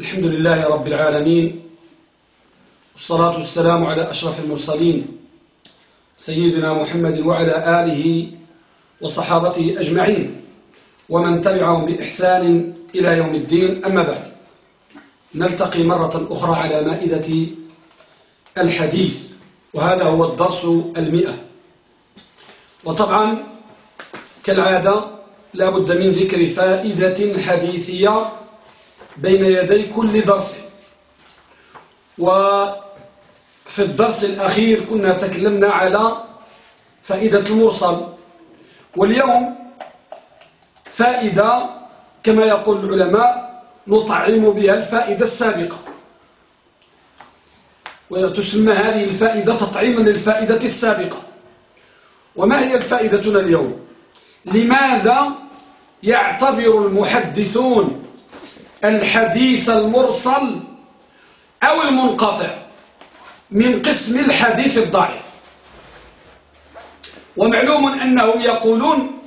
الحمد لله رب العالمين والصلاة والسلام على أشرف المرسلين سيدنا محمد وعلى آله وصحابته أجمعين ومن تبعهم بإحسان إلى يوم الدين أما بعد. نلتقي مرة أخرى على مائدة الحديث وهذا هو الدرس المئة. وطبعا كالعادة لا بد من ذكر فائدة حديثية بين يدي كل درس. وفي الدرس الأخير كنا تكلمنا على فائدة المرسل واليوم فائدة كما يقول العلماء نطعم بها الفائدة السابقة. وتسمى هذه الفائدة تطعيما للفائدة السابقة. وما هي الفائدتنا اليوم؟ لماذا يعتبر المحدثون الحديث المرسل أو المنقطع من قسم الحديث الضعيف. ومعلوم أنهم يقولون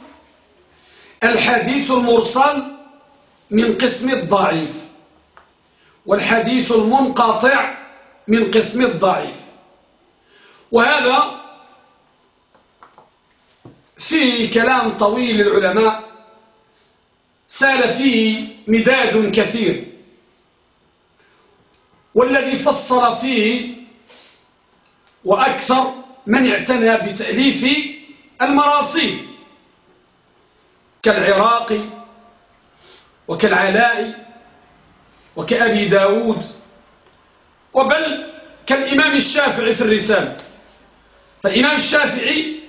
الحديث المرسل من قسم الضعيف والحديث المنقطع من قسم الضعيف. وهذا في كلام طويل العلماء سال فيه مداد كثير. والذي فصل فيه وأكثر من اعتنى بتأليف المراصيل كالعراقي وكالعلاء وكأبي داود وبل كالإمام الشافعي في الرسالة. فالإمام الشافعي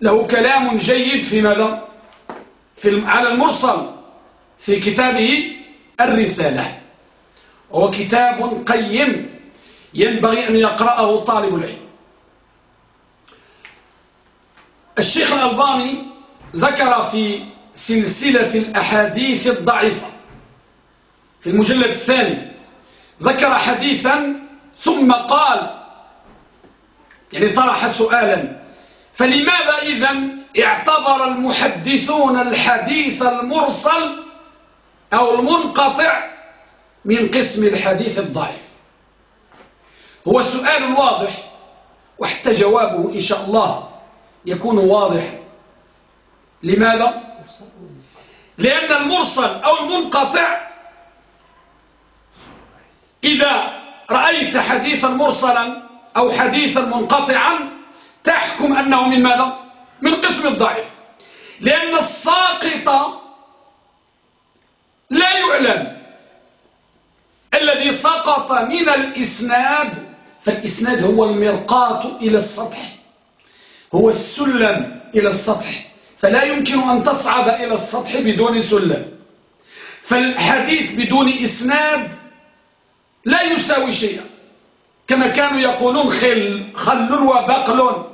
له كلام جيد في ماذا؟ في على المرسل. في كتابه الرسالة. وهو كتاب قيم ينبغي أن يقرأه طالب العلم. الشيخ الألباني ذكر في سلسلة الأحاديث الضعيفة. في المجلد الثاني ذكر حديثا ثم قال يعني طرح سؤالا فلماذا إذا اعتبر المحدثون الحديث المرسل أو المنقطع من قسم الحديث الضعيف هو سؤال واضح وحتى جوابه إن شاء الله يكون واضح لماذا؟ لأن المرسل أو المنقطع إذا رأيت حديثا مرسلا أو حديثا منقطعا تحكم أنه من ماذا؟ من قسم الضعيف لأن الساقط لا يعلم. الذي سقط من الإسناد فالإسناد هو المرقاة إلى السطح. هو السلم إلى السطح. فلا يمكن أن تصعد إلى السطح بدون سلم. فالحديث بدون إسناد لا يساوي شيئا. كما كانوا يقولون خل خل وبقل.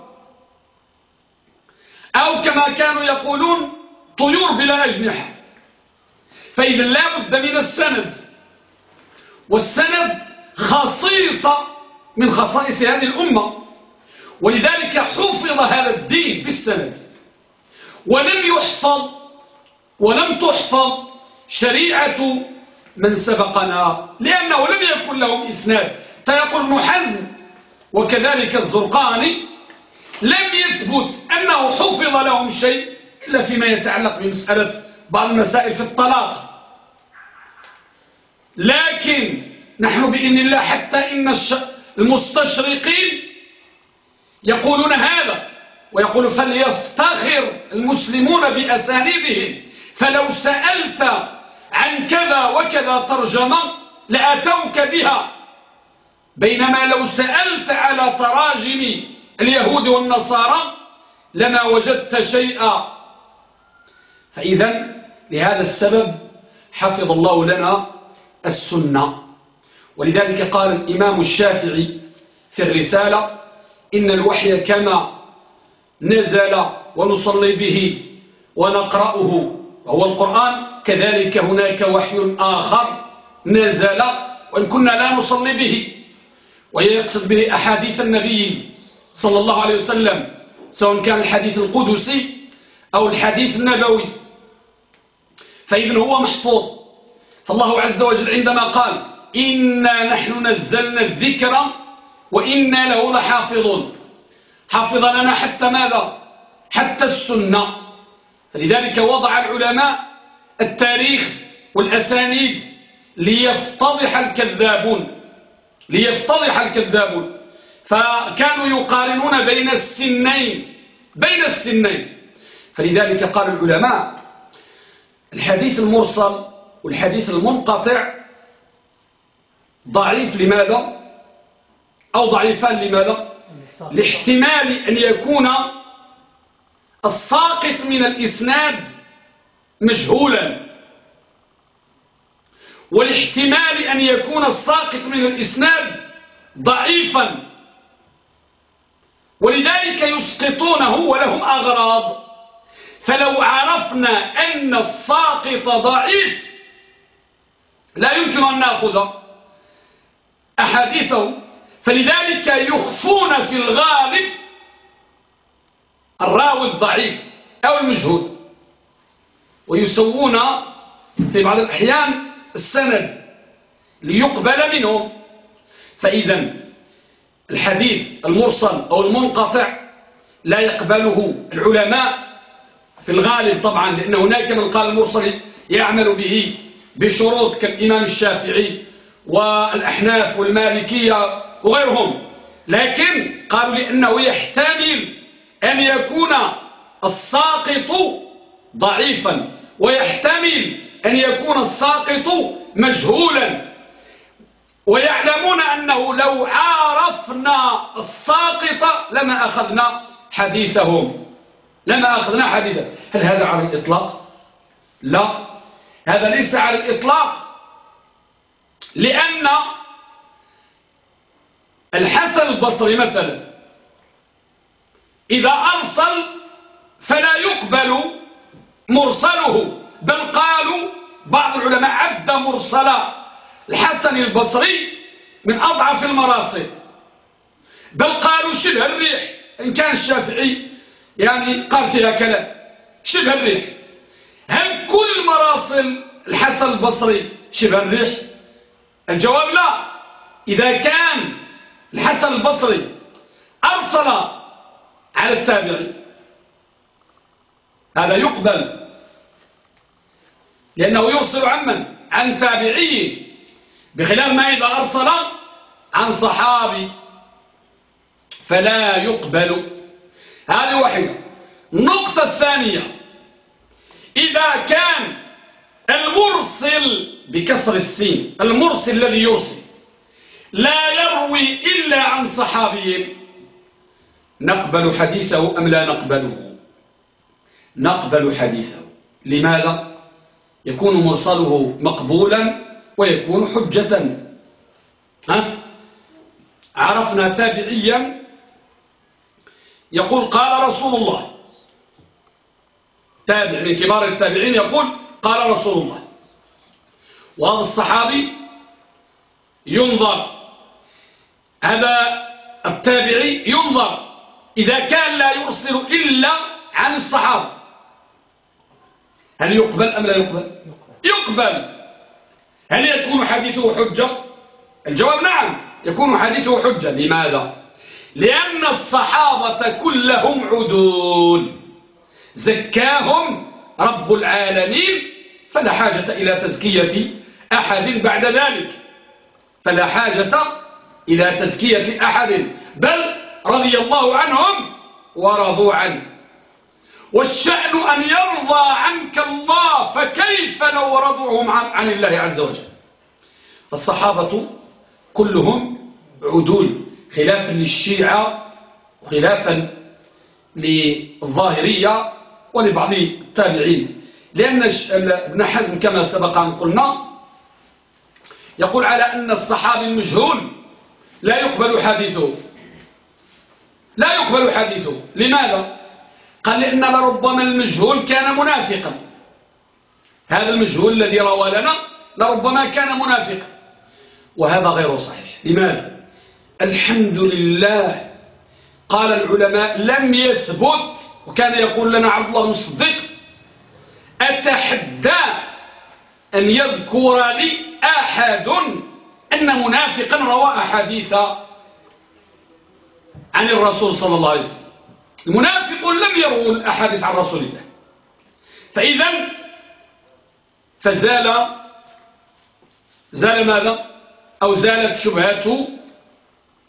أو كما كانوا يقولون طيور بلا أجنحة. فإذا لا بد من السند. والسند خصيصة من خصائص هذه الأمة. ولذلك حفظ هذا الدين بالسند. ولم يحفظ ولم تحفظ شريعة من سبقنا لأنه لم يكن لهم إسناد. فيقول ابن حزم وكذلك الزرقاني لم يثبت أنه حفظ لهم شيء إلا فيما يتعلق بمسألة بعض المسائل في الطلاق. لكن نحن بإذن الله حتى إن المستشرقين يقولون هذا ويقول فليفتخر المسلمون بأسانيدهم. فلو سألت عن كذا وكذا ترجمة لأتوك بها. بينما لو سألت على تراجم اليهود والنصارى لما وجدت شيئا. فإذا لهذا السبب حفظ الله لنا السنة. ولذلك قال الإمام الشافعي في الرسالة إن الوحي كما نزل ونصلي به ونقرأه وهو القرآن كذلك هناك وحي آخر نزل وإن كنا لا نصلي به. ويقصد به أحاديث النبي صلى الله عليه وسلم سواء كان الحديث القدسي أو الحديث النبوي. فإذن هو محفوظ. فالله عز وجل عندما قال إنا نحن نزلنا الذكر وإنا له لحافظون. حافظ لنا حتى ماذا؟ حتى السنة. فلذلك وضع العلماء التاريخ والأسانيد ليفتضح الكذابون. ليفتضح الكذابون. فكانوا يقارنون بين السنين بين السنين. فلذلك قال العلماء الحديث المرسل والحديث المنقطع ضعيف لماذا؟ أو ضعيفان لماذا؟ لاحتمال أن يكون الساقط من الإسناد مجهولا. والاحتمال أن يكون الساقط من الإسناد ضعيفا. ولذلك يسقطونه ولهم أغراض. فلو عرفنا أن الساقط ضعيف لا يمكن أن نأخذ أحاديثه. فلذلك يخفون في الغالب الراوي الضعيف أو المجهول ويسوون في بعض الأحيان السند ليقبل منهم. فإذا الحديث المرسل أو المنقطع لا يقبله العلماء. في الغالب طبعا لأن هناك من قال المرسل يعمل به بشروط كالإمام الشافعي والأحناف والمالكية وغيرهم. لكن قالوا لأنه يحتمل أن يكون الساقط ضعيفا ويحتمل أن يكون الساقط مجهولا. ويعلمون أنه لو عرفنا الساقط لما أخذنا حديثهم. لما أخذنا حديثه هل هذا على الإطلاق؟ لا. هذا ليس على الإطلاق. لأن الحسن البصري مثلا إذا أرسل فلا يقبل مرسله بل قالوا بعض العلماء عد مرسلا الحسن البصري من أضعف المراسل. بل قالوا شبه الريح؟ إن كان الشافعي يعني قال فيها كلام. شبه الريح. هل كل مراسل الحسن البصري شبه الريح؟ الجواب لا. إذا كان الحسن البصري أرسل على التابعي هذا يقبل. لأنه يرسل عمن عن تابعي. بخلاف ما إذا أرسل عن صحابي فلا يقبل. هذه واحدة. النقطة الثانية إذا كان المرسل بكسر السين المرسل الذي يرسل لا يروي إلا عن صحابي نقبل حديثه أم لا نقبله؟ نقبل حديثه. لماذا؟ يكون مرسله مقبولا ويكون حجة. ها؟ عرفنا تابعيا يقول قال رسول الله. تابع من كبار التابعين يقول قال رسول الله. وهذا الصحابي ينظر. هذا التابعي ينظر. إذا كان لا يرسل إلا عن الصحابة. هل يقبل أم لا يقبل؟ يقبل. هل يكون حديثه حجة؟ الجواب نعم يكون حديثه حجة. لماذا؟ لأن الصحابة كلهم عدول. زكاهم رب العالمين فلا حاجة إلى تزكية أحد بعد ذلك. فلا حاجة إلى تزكية أحد. بل رضي الله عنهم ورضوا عنه. والشأن أن يرضى عنك الله فكيف لو رضوهم عن, عن الله عز وجل؟ فالصحابة كلهم عدول. خلافا للشيعة وخلافا للظاهرية ولبعض التابعين. لأن ابن حزم كما سبق أن قلنا يقول على أن الصحابي المجهول لا يقبل حديثه. لا يقبل حديثه. لماذا؟ قال لأن لربما المجهول كان منافقا. هذا المجهول الذي روى لنا لربما كان منافقا. وهذا غير صحيح. لماذا؟ الحمد لله. قال العلماء لم يثبت وكان يقول لنا عبد الله الصديق أتحدى أن يذكر لي أحد أن منافقا روى أحاديث عن الرسول صلى الله عليه وسلم. المنافق لم يروا الأحاديث عن رسول الله. فإذا فزال زال ماذا؟ أو زالت شبهته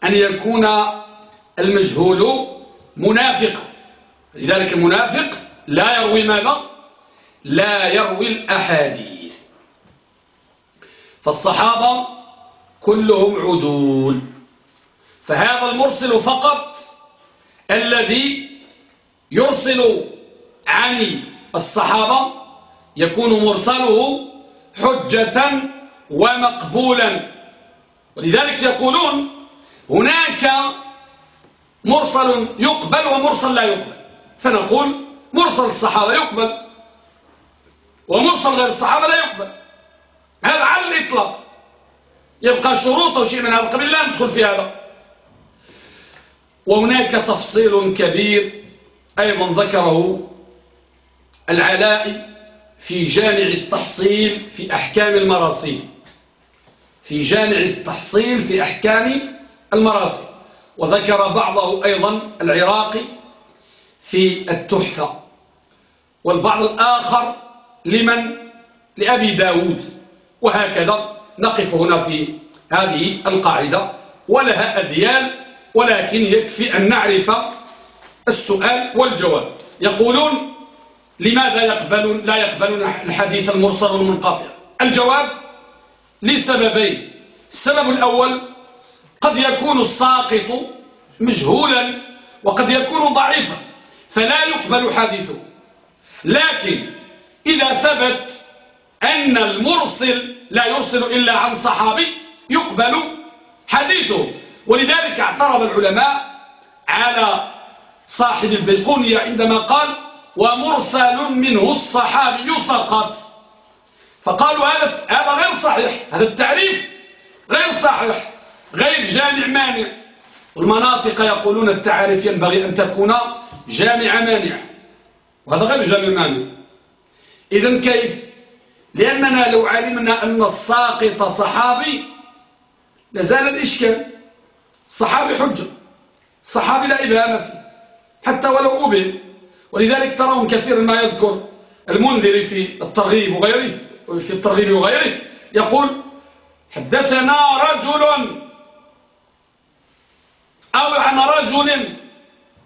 أن يكون المجهول منافق لذلك المنافق لا يروي ماذا؟ لا يروي الأحاديث. فالصحابة كلهم عدول. فهذا المرسل فقط الذي يرسل عن الصحابة يكون مرسله حجة ومقبولا. ولذلك يقولون هناك مرسل يقبل ومرسل لا يقبل. فنقول مرسل الصحابة يقبل ومرسل غير الصحابة لا يقبل. هذا على الإطلاق يبقى شروط أو شيء من هذا؟ القبيل لا ندخل في هذا. وهناك تفصيل كبير أيضا ذكره العلاء في جامع التحصيل في أحكام المراسيل. في جامع التحصيل في أحكام المراسيل وذكر بعضه أيضا العراقي في التحفة. والبعض الآخر لمن؟ لأبي داود. وهكذا نقف هنا في هذه القاعدة. ولها أذيال ولكن يكفي أن نعرف السؤال والجواب. يقولون لماذا يقبلون لا يقبلون الحديث المرسل المنقطع الجواب لسببين. السبب الأول قد يكون الساقط مجهولا وقد يكون ضعيفا فلا يقبل حديثه. لكن إذا ثبت أن المرسل لا يرسل إلا عن صحابي يقبل حديثه. ولذلك اعترض العلماء على صاحب البيقونية عندما قال ومرسل منه الصحابي سقط. فقالوا هذا غير صحيح هذا التعريف غير صحيح. غير جامع مانع. والمناطق يقولون التعاريف ينبغي أن تكون جامع مانع. وهذا غير جامع مانع. إذا كيف؟ لأننا لو علمنا أن الساقط صحابي لزال الإشكال. صحابي حجة. صحابي لا إبهام فيه. حتى ولو أبهم ولذلك ترون كثيرا ما يذكر المنذر في الترغيب وغيره في الترغيب وغيره. يقول حدثنا رجل أو عن رجل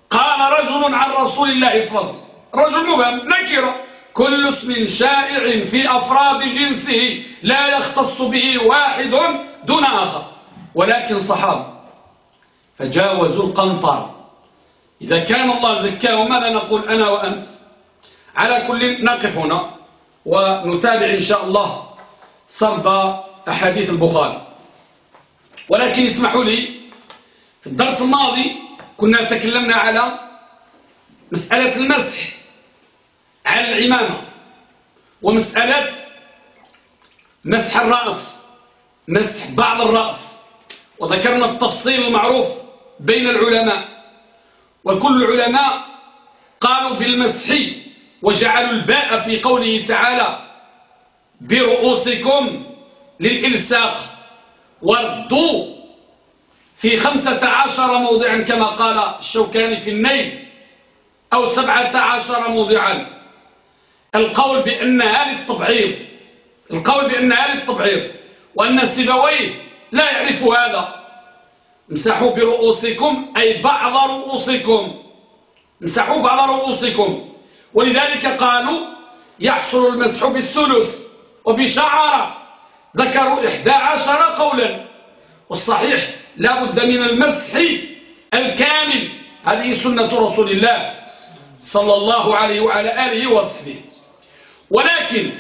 قال رجل عن رسول الله صلى الله عليه وسلم. رجل مبهم نكرة كل اسم شائع في أفراد جنسه لا يختص به واحد دون آخر. ولكن صحاب فجاوزوا القنطر. إذا كان الله زكاه ماذا نقول أنا وأنت؟ على كل نقف هنا ونتابع إن شاء الله سرد أحاديث البخاري. ولكن اسمحوا لي في الدرس الماضي كنا تكلمنا على مسألة المسح على العمامة ومسألة مسح الرأس مسح بعض الرأس وذكرنا التفصيل المعروف بين العلماء. وكل العلماء قالوا بالمسح وجعلوا الباء في قوله تعالى برؤوسكم للإلساق وردوا في خمسة عشر موضعا كما قال الشوكاني في النيل أو سبعة عشر موضعا. القول بأنها للتبعيض القول بأنها للتبعيض وأن سبويه لا يعرف هذا. امسحوا برؤوسكم أي بعض رؤوسكم. امسحوا بعض رؤوسكم. ولذلك قالوا يحصل المسح بالثلث. وبشعر ذكروا إحدى عشر قولا. والصحيح لا بد من المسح الكامل. هذه سنة رسول الله صلى الله عليه وعلى آله وصحبه. ولكن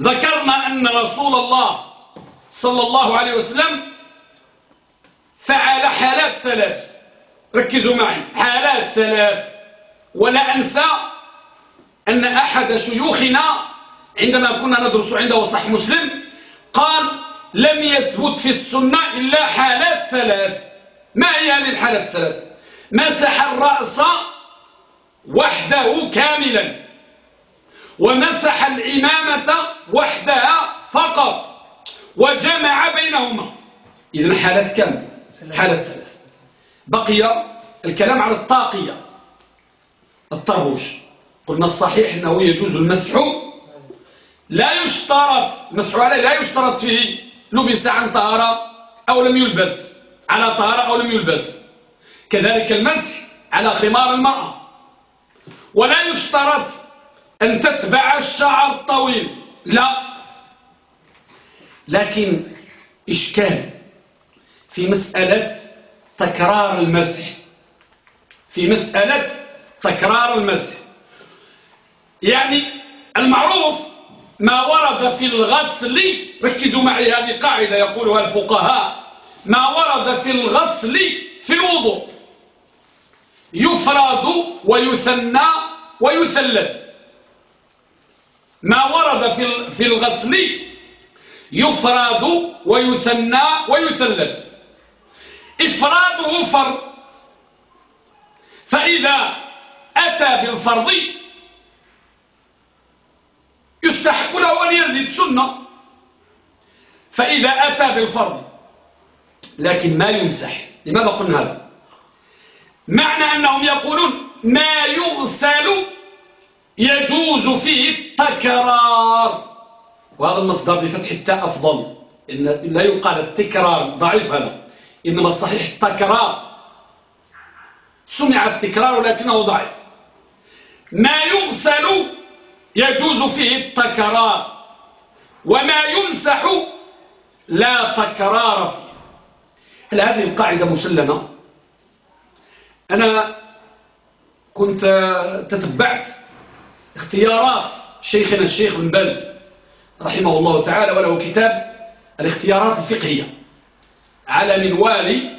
ذكرنا أن رسول الله صلى الله عليه وسلم فعل حالات ثلاث. ركزوا معي. حالات ثلاث. ولا أنسى أن أحد شيوخنا عندما كنا ندرس عنده صح مسلم قال لم يثبت في السنة إلا حالات ثلاث. ما هي هذه الحالات الثلاث؟ مسح الرأس وحده كاملا ومسح العمامة وحدها فقط وجمع بينهما. إذن حالات كم حالات ثلاث. بقي الكلام على الطاقية. الطربوش قلنا الصحيح أنه يجوز المسح. لا يشترط المسح عليه لا يشترط فيه. لبس عن طهارة أو لم يلبس. على طهارة أو لم يلبس. كذلك المسح على خمار المرأة. ولا يشترط أن تتبع الشعر الطويل. لا. لكن إشكال في مسألة تكرار المسح. في مسألة تكرار المسح. يعني المعروف ما ورد في الغسل ركزوا معي هذه قاعدة يقولها الفقهاء. ما ورد في الغسل في الوضوء. يفرد ويثنى ويثلث. ما ورد في في الغسل يفرد ويثنى ويثلث. إفراده فرض فإذا أتى بالفرض يستحق له أن يزيد سنة. فإذا أتى بالفرض لكن ما يمسح. لماذا قلنا هذا؟ معنى أنهم يقولون ما يغسل يجوز فيه التكرار. وهذا المصدر بفتح التاء أفضل. إن لا يقال التكرار ضعيف هذا. إنما الصحيح التكرار. سمع التكرار ولكنه ضعيف. ما يغسل يجوز فيه التكرار. وما يمسح لا تكرار فيه. هل هذه القاعدة مسلمة؟ أنا كنت تتبعت اختيارات شيخنا الشيخ بن باز رحمه الله تعالى وله كتاب الاختيارات الفقهية. على منوال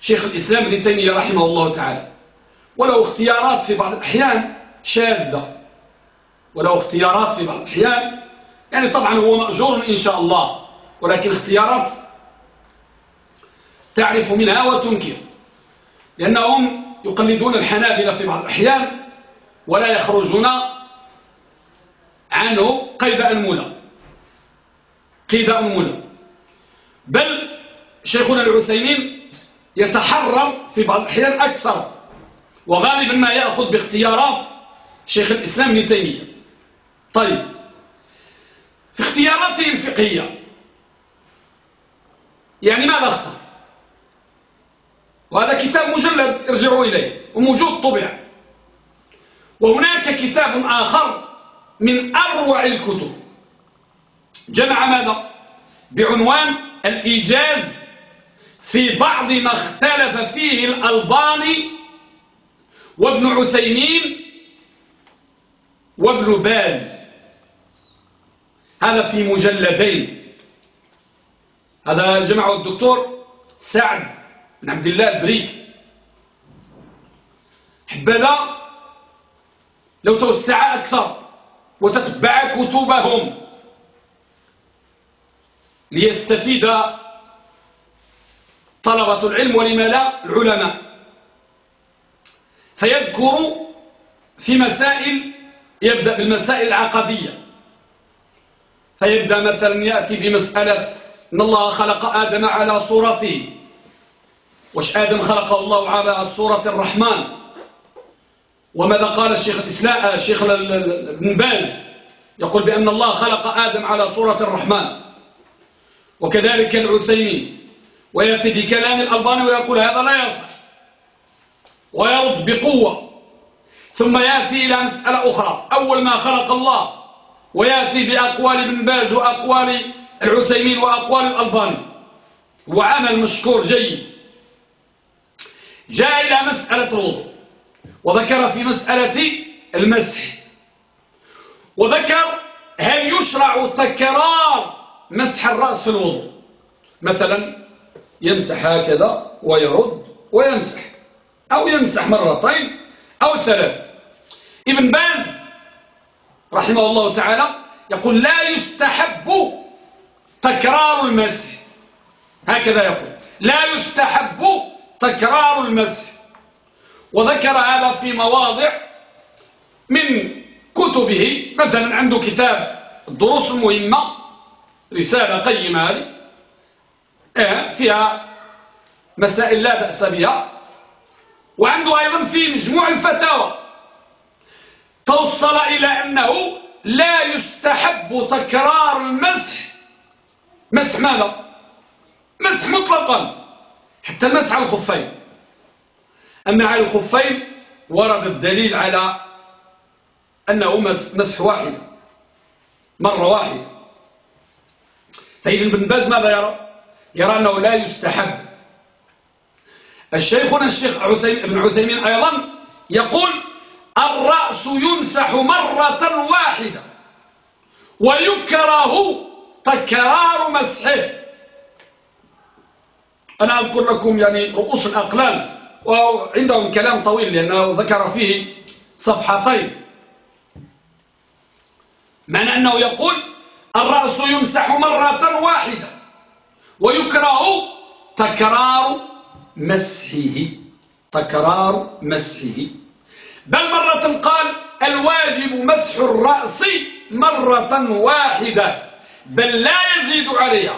شيخ الإسلام ابن تيمية رحمه الله تعالى. وله اختيارات في بعض الأحيان شاذة. وله اختيارات في بعض الأحيان. يعني طبعا هو مأجور إن شاء الله ولكن اختيارات تعرف منها وتنكر لأنهم يقلدون الحنابلة في بعض الأحيان ولا يخرجون عنه قيد أنملة قيد أنملة بل شيخنا العثيمين يتحرر في بعض الأحيان أكثر وغالبا ما يأخذ باختيارات شيخ الإسلام ابن تيمية. طيب. في اختياراته الفقهية يعني ماذا اختار وهذا كتاب مجلد ارجعوا إليه وموجود طبع. وهناك كتاب آخر من أروع الكتب. جمع ماذا؟ بعنوان الإيجاز في بعض ما اختلف فيه الألباني وابن عثيمين وابن باز. هذا في مجلدين. هذا جمعه الدكتور سعد بن عبد الله البريك. حبذا لو توسع أكثر وتتبع كتبهم. ليستفيد طلبة العلم ولما لا العلماء. فيذكر في مسائل يبدأ بالمسائل العقدية. فيبدأ مثلا يأتي بمسألة إن الله خلق آدم على صورته. وش آدم خلقه الله على صورة الرحمن؟ وماذا قال الشيخ الإسلام الشيخ ابن باز؟ يقول بأن الله خلق آدم على صورة الرحمن. وكذلك العثيمين. ويأتي بكلام الألباني ويقول هذا لا يصح ويرد بقوة. ثم يأتي إلى مسألة أخرى. أول ما خلق الله ويأتي بأقوال ابن باز وأقوال العثيمين وأقوال الألباني. وعمل مشكور جيد. جاء إلى مسألة الوضوء. وذكر في مسألة المسح. وذكر هل يشرع تكرار مسح الرأس في الوضوء. مثلا يمسح هكذا ويرد ويمسح. أو يمسح مرتين أو ثلاث. ابن باز رحمه الله تعالى يقول لا يستحب تكرار المسح. هكذا يقول لا يستحب تكرار المسح. وذكر هذا في مواضع من كتبه. مثلا عنده كتاب الدروس المهمة رسالة قيمة هذه آه، فيها مسائل لا بأس بها. وعنده أيضا في مجموع الفتاوى. توصل إلى أنه لا يستحب تكرار المسح. مسح ماذا؟ مسح مطلقا. حتى المسح على الخفين. أما على الخفين ورد الدليل على أنه مسح واحد. مرة واحدة فإذا ابن باز ماذا يرى؟ يرى أنه لا يستحب. الشيخنا الشيخ عثيم ابن عثيمين أيضا يقول الرأس يمسح مرة واحدة ويكره تكرار مسحه. أنا أذكر لكم يعني رؤوس الأقلام وعندهم كلام طويل لأنه ذكر فيه صفحتين. معنى أنه يقول الرأس يمسح مرة واحدة ويكره تكرار مسحه. تكرار مسحه. بل مرة قال الواجب مسح الرأس مرة واحدة بل لا يزيد عليها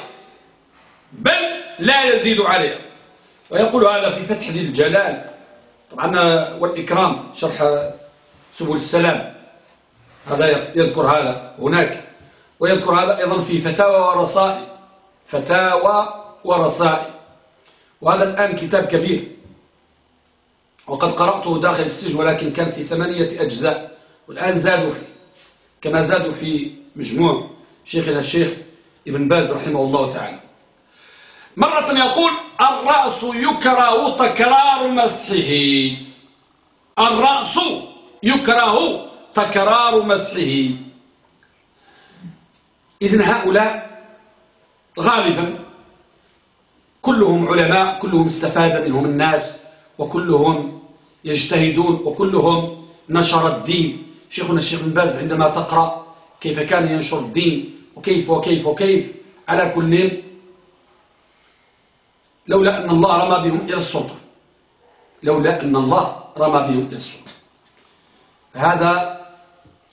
بل لا يزيد عليها. ويقول هذا في فتح ذي الجلال. طبعا والإكرام شرح سبل السلام هذا يذكر هذا هناك. ويذكر هذا أيضا في فتاوى ورسائل فتاوى ورسائل وهذا الآن كتاب كبير. وقد قرأته داخل السجن ولكن كان في ثمانية أجزاء والآن زادوا فيه كما زادوا في مجموع شيخنا الشيخ ابن باز رحمه الله تعالى. مرة يقول الرأس يكره تكرار مسحه. الرأس يكره تكرار مسحه. إذن هؤلاء غالبا كلهم علماء كلهم استفاد منهم الناس وكلهم يجتهدون وكلهم نشر الدين. شيخنا الشيخ بن باز عندما تقرأ كيف كان ينشر الدين وكيف وكيف وكيف على كل لولا أن الله رمى بهم إلى السلطة. لولا أن الله رمى بهم إلى السلطة. هذا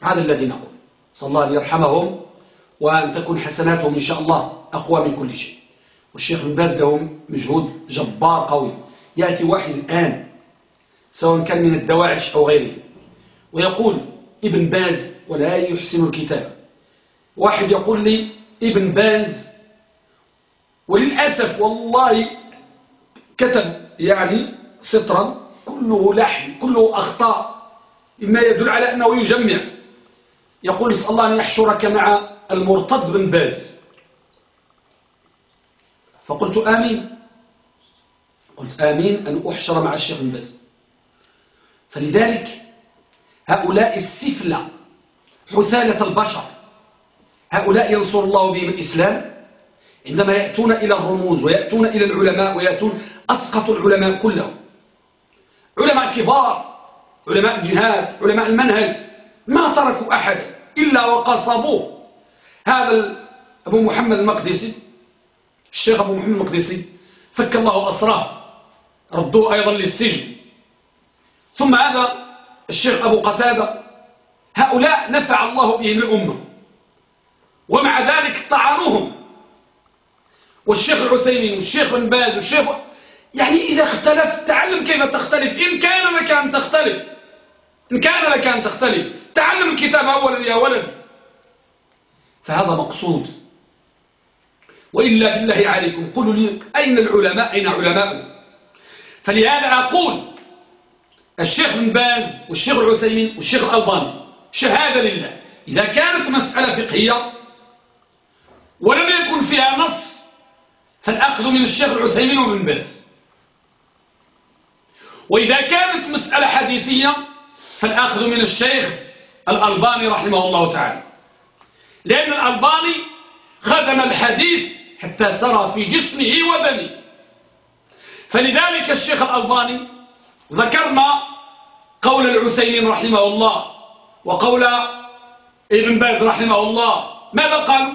هذا الذي نقول. صلى الله أن يرحمهم وأن تكون حسناتهم إن شاء الله أقوى من كل شيء. والشيخ بن باز لهم مجهود جبار قوي. يأتي واحد الآن سواء كان من الدواعش أو غيره. ويقول ابن باز ولا يحسن الكتاب واحد يقول لي ابن باز وللأسف والله كتب يعني سطرا كله لحن كله أخطاء مما يدل على أنه يجمع. يقول اسأل الله أن يحشرك مع المرتد بن باز. فقلت آمين. قلت آمين أن أحشر مع الشيخ بن باز. فلذلك هؤلاء السفلة حثالة البشر. هؤلاء ينصر الله بهم الإسلام. عندما يأتون إلى الرموز ويأتون إلى العلماء ويأتون أسقط العلماء كلهم. علماء كبار علماء الجهاد علماء المنهج ما تركوا أحد إلا وقصبوه. هذا أبو محمد المقدسي الشيخ أبو محمد المقدسي فك الله أسراه ردوه أيضا للسجن. ثم هذا الشيخ أبو قتادة. هؤلاء نفع الله بهم الأمة ومع ذلك طعنوهم. والشيخ العثيمين والشيخ بن باز والشيخ يعني إذا اختلفت تعلم كيف تختلف. إن كان لك أن تختلف إن كان لك أن تختلف تعلم الكتاب أولا يا ولدي. فهذا مقصود. وإلا بالله عليكم قلوا لي أين العلماء؟ أين علماء فلهذا أقول الشيخ بن باز والشيخ العثيمين والشيخ الألباني. شهادة لله. إذا كانت مسألة فقهية ولم يكن فيها نص فالأخذ من الشيخ العثيمين وابن باز. وإذا كانت مسألة حديثية فالأخذ من الشيخ الألباني رحمه الله تعالى. لأن الألباني خدم الحديث حتى سرى في جسمه وبنيه. فلذلك الشيخ الألباني ذكرنا قول العثيمين رحمه الله وقول ابن باز رحمه الله. ماذا قالوا؟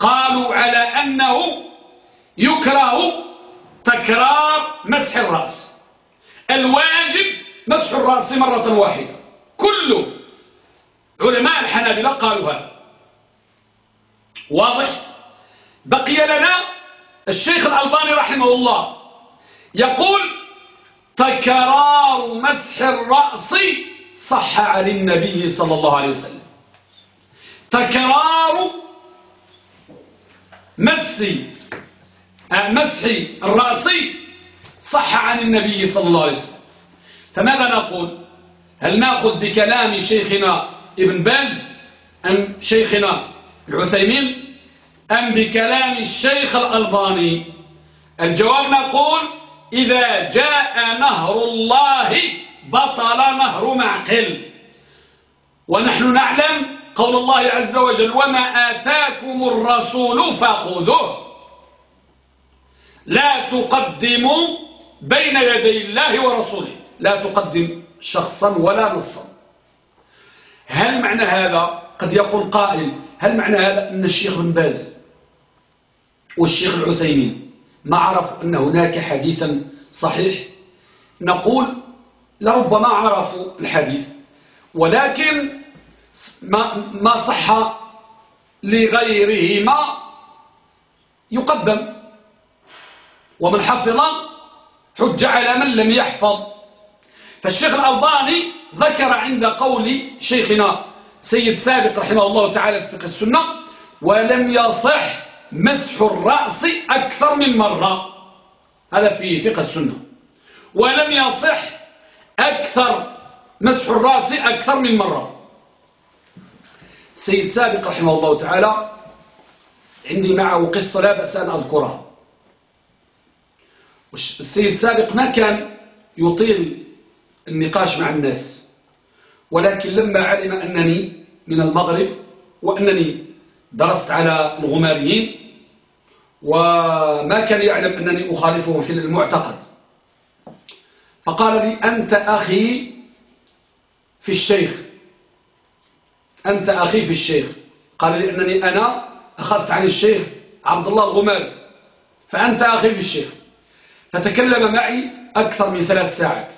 قالوا على أنه يكره تكرار مسح الرأس. الواجب مسح الرأس مرة واحدة. كل علماء الحنابلة قالوا هذا. واضح؟ بقي لنا الشيخ الألباني رحمه الله يقول تكرار مسح الرأس صح عن النبي صلى الله عليه وسلم. تكرار مس آه، مسح الرأس صح عن النبي صلى الله عليه وسلم. فماذا نقول؟ هل نأخذ بكلام شيخنا ابن باز أم شيخنا العثيمين أم بكلام الشيخ الألباني؟ الجواب نقول إذا جاء نهر الله بطل نهر معقل. ونحن نعلم قول الله عز وجل وما آتاكم الرسول فخذوه لا تقدموا بين يدي الله ورسوله. لا تقدم شخصا ولا نصا. هل معنى هذا؟ قد يقول قائل هل معنى هذا أن الشيخ بن باز والشيخ العثيمين ما عرفوا أن هناك حديثا صحيح. نقول لربما عرفوا الحديث ولكن ما, صح لغيرهما يقدم. ومن حفظ حج على من لم يحفظ. فالشيخ الألباني ذكر عند قول شيخنا سيد سابق رحمه الله تعالى في فقه السنة ولم يصح مسح الرأس أكثر من مرة. هذا في فقه السنة. ولم يصح أكثر مسح الرأس أكثر من مرة. سيد سابق رحمه الله تعالى عندي معه قصة لا بأس أن أذكرها. السيد سابق ما كان يطيل النقاش مع الناس ولكن لما علم أنني من المغرب وأنني درست على الغماريين وما كان يعلم أنني أخالفهم في المعتقد. فقال لي أنت أخي في الشيخ. أنت أخي في الشيخ. قال لي أنني أنا أخذت عن الشيخ عبد الله الغماري فأنت أخي في الشيخ. فتكلم معي أكثر من ثلاث ساعات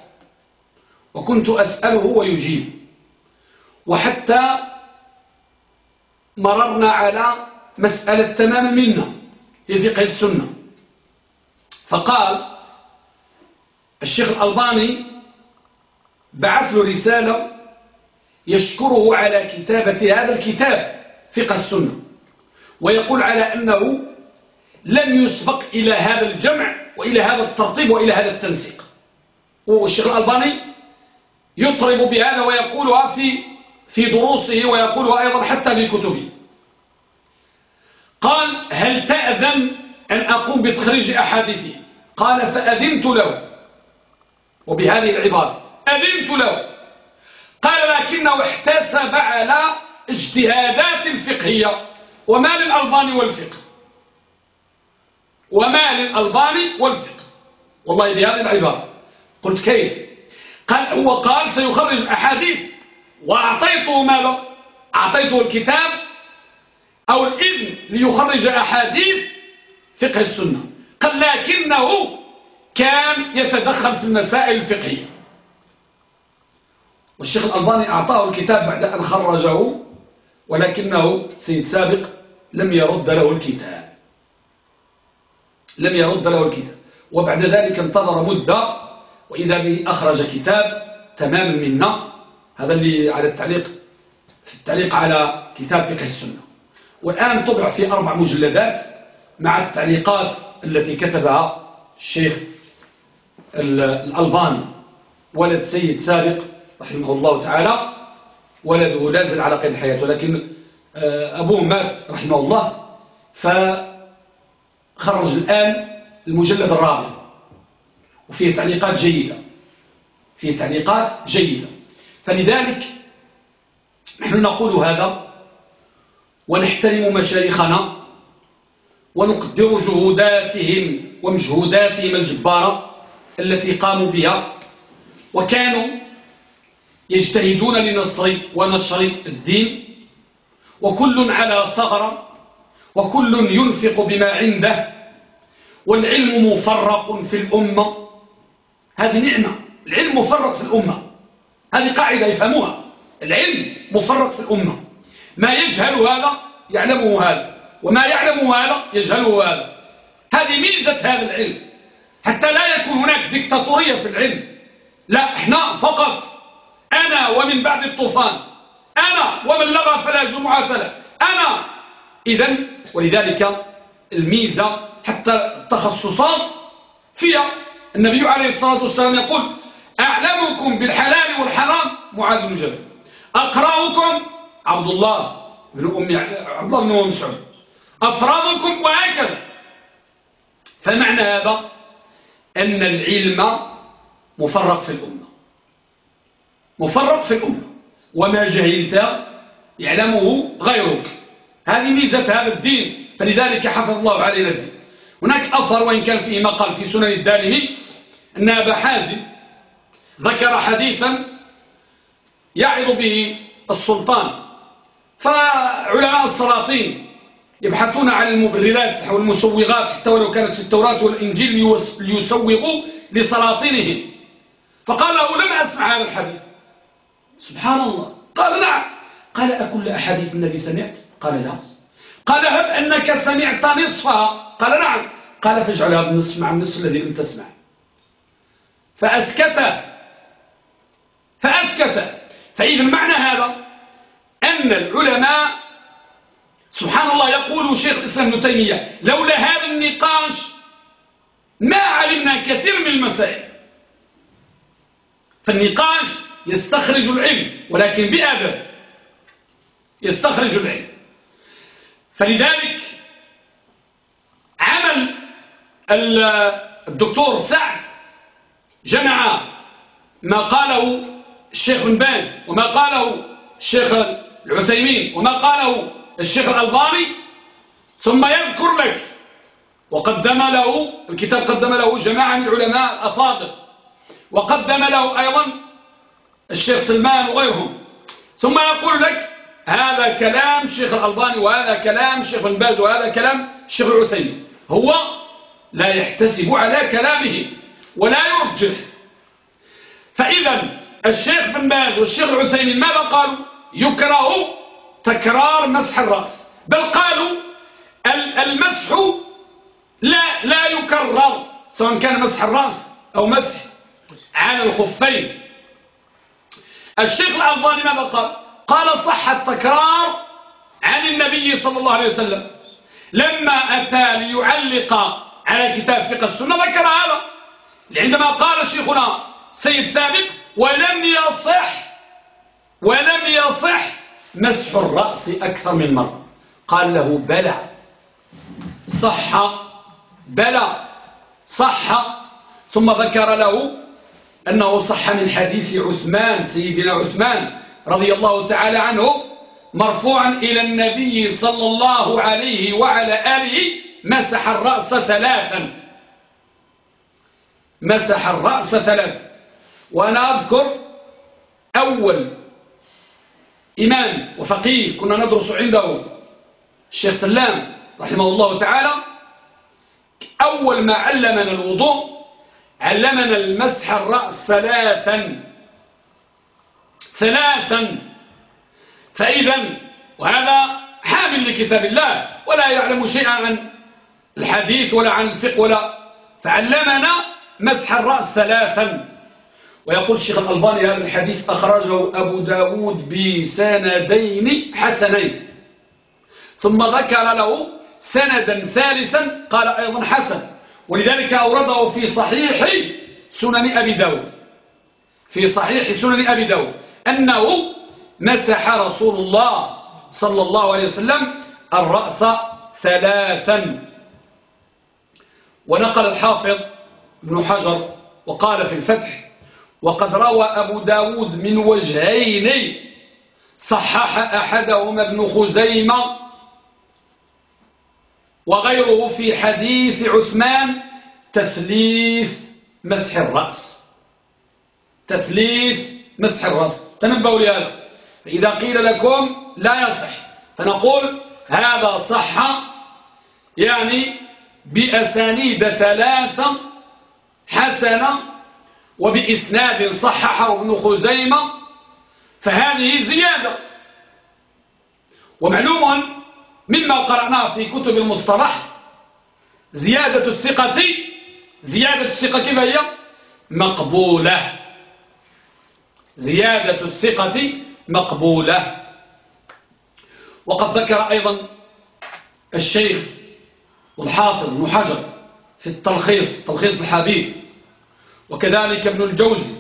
وكنت أسأله ويجيب. وحتى مررنا على مسألة تمام منا في فقه السنة. فقال الشيخ الألباني بعث له رسالة يشكره على كتابة هذا الكتاب فقه السنة ويقول على أنه لم يسبق إلى هذا الجمع وإلى هذا الترتيب وإلى هذا التنسيق. والشيخ الألباني يطرب بهذا ويقولها في في دروسه ويقولها أيضا حتى في كتبه قال هل تأذن أن أقوم بتخريج أحاديثه قال فأذنت له. وبهذه العبارة أذنت له. قال لكنه احتسب على اجتهادات الفقهية وما للألباني والفقه. وما للألباني والفقه. والله بهذه العبارة. قلت كيف؟ قال هو قال سيخرج الأحاديث وأعطيته ماذا أعطيته الكتاب أو الإذن ليخرج أحاديث فقه السنة. قال لكنه كان يتدخل في المسائل الفقهية. والشيخ الألباني أعطاه الكتاب بعد أن خرجه ولكنه سيد سابق لم يرد له الكتاب. لم يرد له الكتاب. وبعد ذلك انتظر مدة وإذا به أخرج كتاب تمام منا. هذا اللي على التعليق في التعليق على كتاب فقه السنة. والآن طبع في أربع مجلدات مع التعليقات التي كتبها الشيخ الألباني ولد سيد سابق رحمه الله تعالى ولده لازل على قيد الحياة ولكن آه، أبوه مات رحمه الله فخرج الآن المجلد الرابع. وفيه تعليقات جيدة فيه تعليقات جيدة. فلذلك نحن نقول هذا ونحترم مشايخنا ونقدر جهوداتهم ومجهوداتهم الجبارة التي قاموا بها وكانوا يجتهدون لنصر ونشر الدين وكل على ثغرة وكل ينفق بما عنده والعلم مفرق في الأمة. هذه نعمة. العلم مفرق في الأمة. هذه قاعدة يفهموها. العلم مفرق في الأمة. ما يجهل هذا يعلمه هذا وما يعلم هذا يجهله هذا. هذه ميزة هذا العلم. حتى لا يكون هناك ديكتاتورية في العلم. لا إحنا فقط أنا ومن بعد الطوفان. أنا ومن لغى فلا جمعة له. أنا. إذا ولذلك الميزة حتى التخصصات فيها. النبي عليه الصلاة والسلام يقول أعلمكم بالحلال والحرام معاذ بن جبل. أقرأكم عبد الله بن أم عبد الله بن مسعود أفرادكم وهكذا. فمعنى هذا أن العلم مفرق في الأمة. مفرق في الأمة. وما جهلت يعلمه غيرك. هذه ميزة هذا الدين. فلذلك حفظ الله علينا الدين. هناك أثر وإن كان فيه مقال في سنن الدارمي أن أبا حازم ذكر حديثا يعظ به السلطان. فعلماء السلاطين يبحثون عن المبررات أو المسوغات حتى ولو كانت في التوراة والإنجيل ليسوغوا لسلاطينهم. فقال له لم أسمع هذا الحديث. سبحان الله قال نعم. قال أكل أحاديث النبي سمعت؟ قال لا. قال هب أنك سمعت نصفها. قال نعم. قال فاجعل هذا النصف مع النصف الذي لم تسمع. فأسكت فأسكت. فإذا معنى هذا أن العلماء سبحان الله يقول شيخ الإسلام ابن تيمية لولا هذا النقاش ما علمنا كثير من المسائل. فالنقاش يستخرج العلم ولكن بأدب يستخرج العلم. فلذلك عمل الدكتور سعد جمع ما قاله الشيخ بن باز وما قاله الشيخ العثيمين وما قاله الشيخ الألباني ثم يذكر لك وقدم له الكتاب قدم له جماعة من العلماء الأفاضل وقدم له أيضا الشيخ سلمان وغيرهم ثم يقول لك هذا كلام الشيخ الألباني وهذا كلام الشيخ بن باز وهذا كلام الشيخ العثيمين هو لا يحتسب على كلامه ولا يرجح. فإذا الشيخ بن باز والشيخ العثيمين ماذا قالوا؟ يكره تكرار مسح الرأس. بل قالوا المسح لا لا يكرر سواء كان مسح الرأس أو مسح على الخفين. الشيخ الألباني ماذا قال؟ قال صح التكرار عن النبي صلى الله عليه وسلم. لما أتى ليعلق على كتاب فقه السنة ذكر هذا. عندما قال شيخنا سيد سابق ولم يصح ولم يصح مسح الرأس أكثر من مرة. قال له بلى. صح بلى. صح. ثم ذكر له أنه صح من حديث عثمان سيدنا عثمان رضي الله تعالى عنه مرفوعا إلى النبي صلى الله عليه وعلى آله مسح الرأس ثلاثا. مسح الرأس ثلاثا. وأنا أذكر أول إمام وفقيه كنا ندرس عنده الشيخ سلام رحمه الله تعالى. أول ما علمنا الوضوء علمنا المسح الرأس ثلاثا ثلاثا. فإذا وهذا حامل لكتاب الله ولا يعلم شيئا عن الحديث ولا عن الفقه ولا. فعلمنا مسح الرأس ثلاثا. ويقول الشيخ الألباني هذا الحديث أخرجه أبو داود بسندين حسنين. ثم ذكر له سندا ثالثا قال أيضا حسن. ولذلك أورده في صحيح سنن أبي داود. في صحيح سنن أبي داود. أنه مسح رسول الله صلى الله عليه وسلم الرأس ثلاثا. ونقل الحافظ ابن حجر وقال في الفتح وقد روى أبو داود من وجهين. صحح أحدهما ابن خزيمة وغيره في حديث عثمان تثليث مسح الرأس. تثليث مسح الرأس. تنبهوا لهذا فإذا قيل لكم لا يصح فنقول هذا صح يعني بأسانيد ثلاثة حسنة وبإسناد صححه ابن خزيمة فهذه زيادة. ومعلوم مما قرأناه في كتب المصطلح زيادة الثقة زيادة الثقة كيف هي؟ مقبولة. زيادة الثقة مقبولة. وقد ذكر أيضا الشيخ والحافظ ابن حجر في التلخيص تلخيص الحبيب وكذلك ابن الجوزي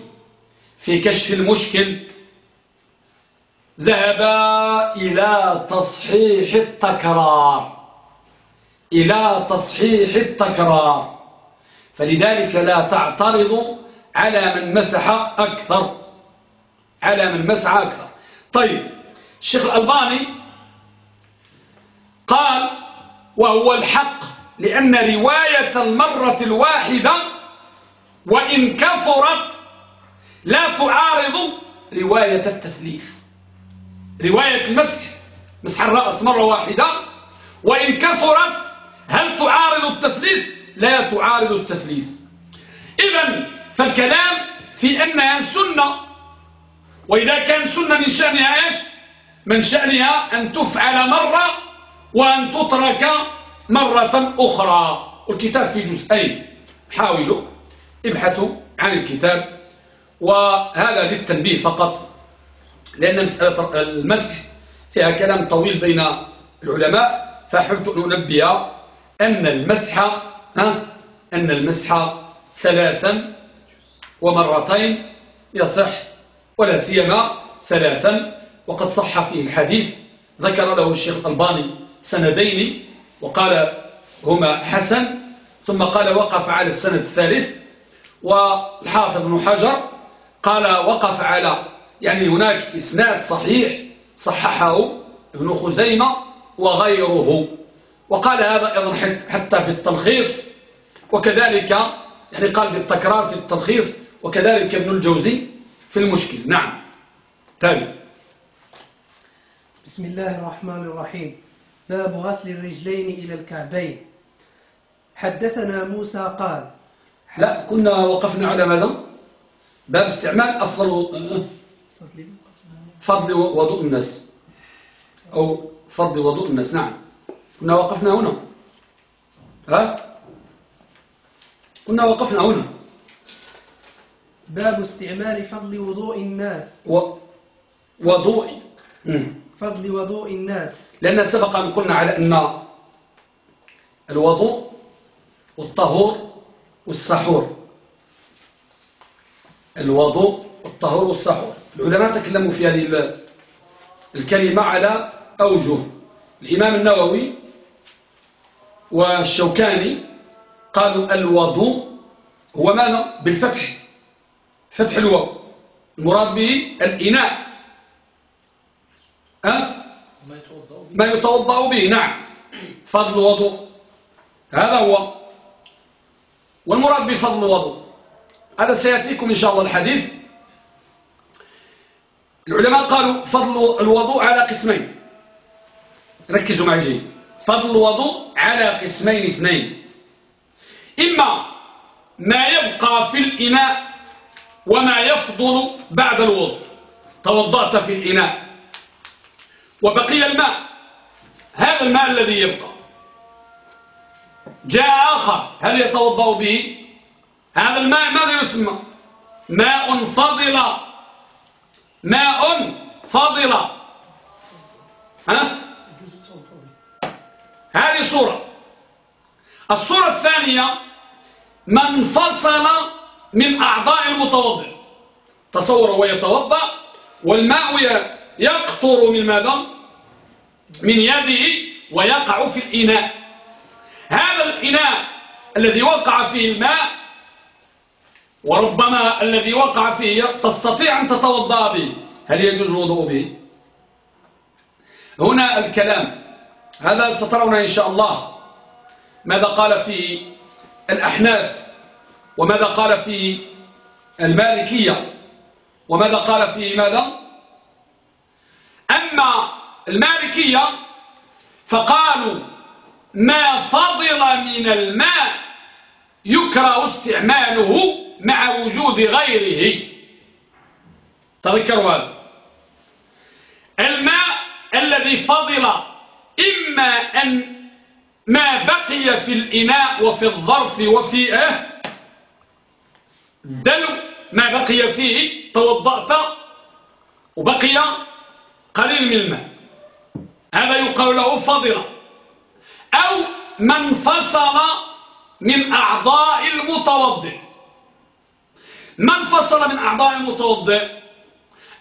في كشف المشكل ذهب إلى تصحيح التكرار إلى تصحيح التكرار. فلذلك لا تعترض على من مسح أكثر على من مسح أكثر. طيب الشيخ الألباني قال وهو الحق لأن رواية المرة الواحدة وإن كثرت لا تعارض رواية التثليث. رواية المسح مسح الرأس مرة واحدة. وإن كثرت هل تعارض التثليث؟ لا تعارض التثليث. إذا فالكلام في أنها سنة وإذا كان سنة من شأنها إيش؟ من شأنها أن تفعل مرة وأن تترك مرة أخرى. والكتاب في جزئين. حاولوا. ابحثوا عن الكتاب وهذا للتنبيه فقط لأن مسألة المسح فيها كلام طويل بين العلماء فحبت أن أنبه أن المسح ها؟ أن المسح ثلاثا ومرتين يصح ولا سيما ثلاثا وقد صح فيه الحديث ذكر له الشيخ الألباني سندين وقال هما حسن ثم قال وقف على السند الثالث والحافظ بن حجر قال وقف على يعني هناك إسناد صحيح صححه ابن خزيمة وغيره. وقال هذا أيضا حتى في التلخيص وكذلك يعني قال بالتكرار في التلخيص وكذلك ابن الجوزي في المشكل. نعم. تالي بسم الله الرحمن الرحيم. باب غسل الرجلين إلى الكعبين. حدثنا موسى قال لا كنا وقفنا على ماذا؟ باب استعمال أفضل فضل وضوء الناس. أو فضل وضوء الناس نعم. كنا وقفنا هنا. ها؟ كنا وقفنا هنا. باب استعمال فضل وضوء الناس. و... وضوء. فضل وضوء الناس. لأن سبق أن قلنا على أن الوضوء والطهور والسحور. الوضوء والطهور والسحور. العلماء تكلموا في هذه الكلمة على أوجه. الإمام النووي والشوكاني قالوا الوضوء هو ماذا؟ بالفتح. فتح الواو. المراد به الإناء. أه؟ ما يتوضأ به. نعم. فضل الوضوء. هذا هو. والمراد بفضل الوضوء هذا سيأتيكم إن شاء الله الحديث. العلماء قالوا فضل الوضوء على قسمين. ركزوا معي جيد. فضل الوضوء على قسمين اثنين. إما ما يبقى في الإناء وما يفضل بعد الوضوء. توضأت في الإناء. وبقي الماء. هذا الماء الذي يبقى. جاء آخر. هل يتوضأ به؟ هذا الماء ماذا يسمى؟ ماء فضل. ماء فضل. ها؟ هذه صورة الصورة الثانية من فصل من أعضاء المتوضع تصور هو يتوضأ والماء يقطر من ماذا؟ من يده ويقع في الإناء. هذا الإناء الذي وقع فيه الماء وربما الذي وقع فيه تستطيع أن تتوضأ به. هل يجوز الوضوء به؟ هنا الكلام. هذا سترون إن شاء الله. ماذا قال في الأحناف؟ وماذا قال في المالكية؟ وماذا قال في ماذا؟ أما المالكية فقالوا ما فضل من الماء يكره استعماله مع وجود غيره. تذكروا هذا. الماء الذي فضل إما أن ما بقي في الإناء وفي الظرف وفي أه دلو ما بقي فيه توضأت وبقي قليل من الماء. هذا يقال له فضلة أو من فصل من أعضاء المتوضئ. من فصل من أعضاء المتوضئ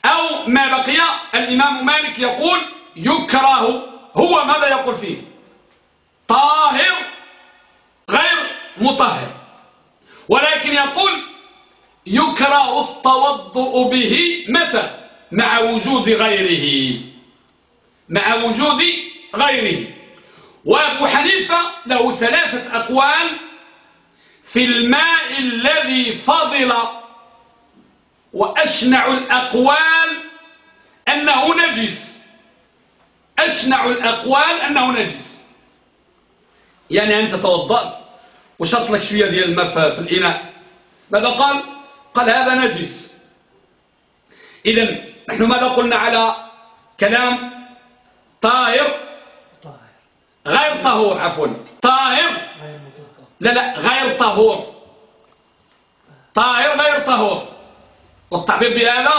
أو ما بقي الإمام مالك يقول يكره هو ماذا يقول فيه؟ طاهر غير مطهر. ولكن يقول يكره التوضؤ به متى؟ مع وجود غيره. مع وجود غيره. وأبو حنيفة له ثلاثة أقوال في الماء الذي فضل وأشنع الأقوال أنه نجس. أشنع الأقوال أنه نجس. يعني أنت توضأت وشرط لك شوية ديال الماء في الإناء. ماذا قال؟ قال هذا نجس. إذا نحن ماذا قلنا على كلام طاهر؟ غير طهور عفوا. طاهر؟ لا لا غير طهور. طاهر غير طهور. والتعبير بهذا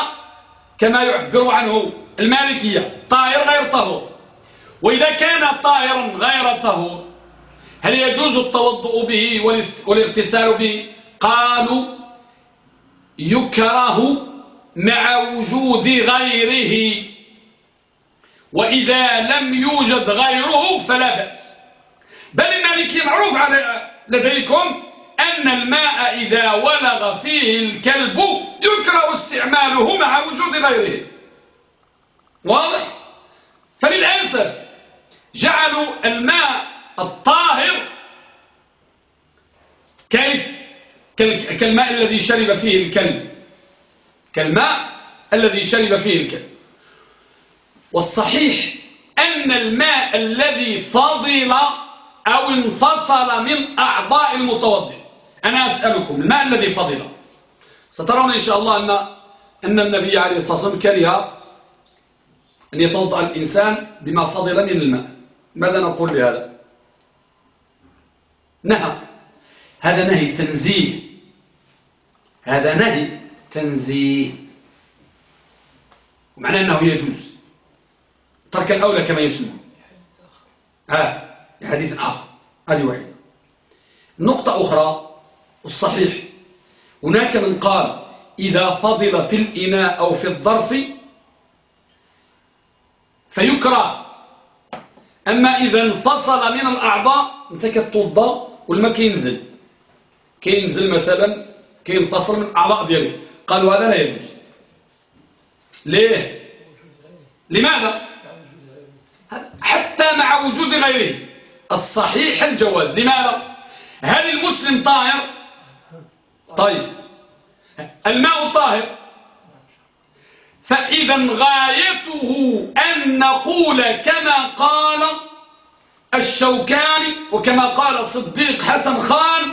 كما يعبر عنه المالكية. طاهر غير طهور. وإذا كان طاهرا غير طهور هل يجوز التوضؤ به والاغتسال به؟ قالوا يكره مع وجود غيره. وإذا لم يوجد غيره فلا بأس بل المالكية معروف لديكم أن الماء إذا ولغ فيه الكلب يكره استعماله مع وجود غيره واضح؟ فللأسف جعلوا الماء الطاهر كيف؟ كالماء الذي شرب فيه الكلب كالماء الذي شرب فيه الكلب والصحيح أن الماء الذي فضل أو انفصل من أعضاء المتوضئ. أنا أسألكم الماء الذي فضل. سترون إن شاء الله أن أن النبي عليه الصلاة والسلام كره أن يتوضأ الإنسان بما فضل من الماء. ماذا نقول بهذا؟ نهى. هذا نهي تنزيه. هذا نهي تنزيه. ومعنى أنه يجوز. ترك الأولى كما يسمى. ها حديث آخر. هذه واحدة. نقطة أخرى الصحيح. هناك من قال إذا فضل في الإناء أو في الظرف فيكره. أما إذا انفصل من الأعضاء أنت كتوضى والماء كينزل. كينزل مثلا كينفصل من الأعضاء ديالك. قالوا هذا لا يجوز. ليه؟ لماذا؟ حتى مع وجود غيره. الصحيح الجواز. لماذا؟ هل المسلم طاهر؟ طيب. الماء طاهر. فإذا غايته أن نقول كما قال الشوكاني وكما قال صديق حسن خان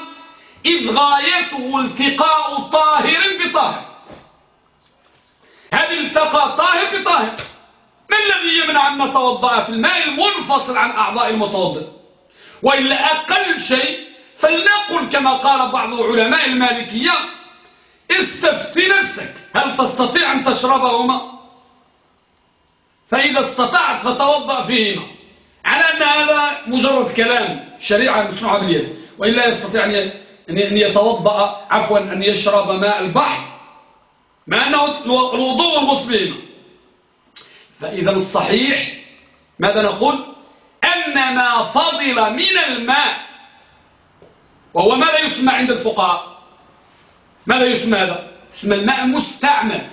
إذ غايته التقاء طاهر بطاهر. هذه التقى طاهر بطاهر؟ ما الذي يمنع أن نتوضأ في الماء المنفصل عن أعضاء المتوضئ؟ وإلا أقل شيء فلنقل كما قال بعض علماء المالكية استفتي نفسك هل تستطيع أن تشربهما؟ فإذا استطعت فتوضأ فيهما. على أن هذا مجرد كلام شريعة مسموعة باليد. وإلا يستطيع أن يتوضأ عفوا أن يشرب ماء البحر مع أنه الوضوء والغسل فإذا الصحيح ماذا نقول؟ أن ما فضل من الماء وهو ماذا يسمى عند الفقهاء؟ ماذا يسمى هذا؟ يسمى الماء مستعمل.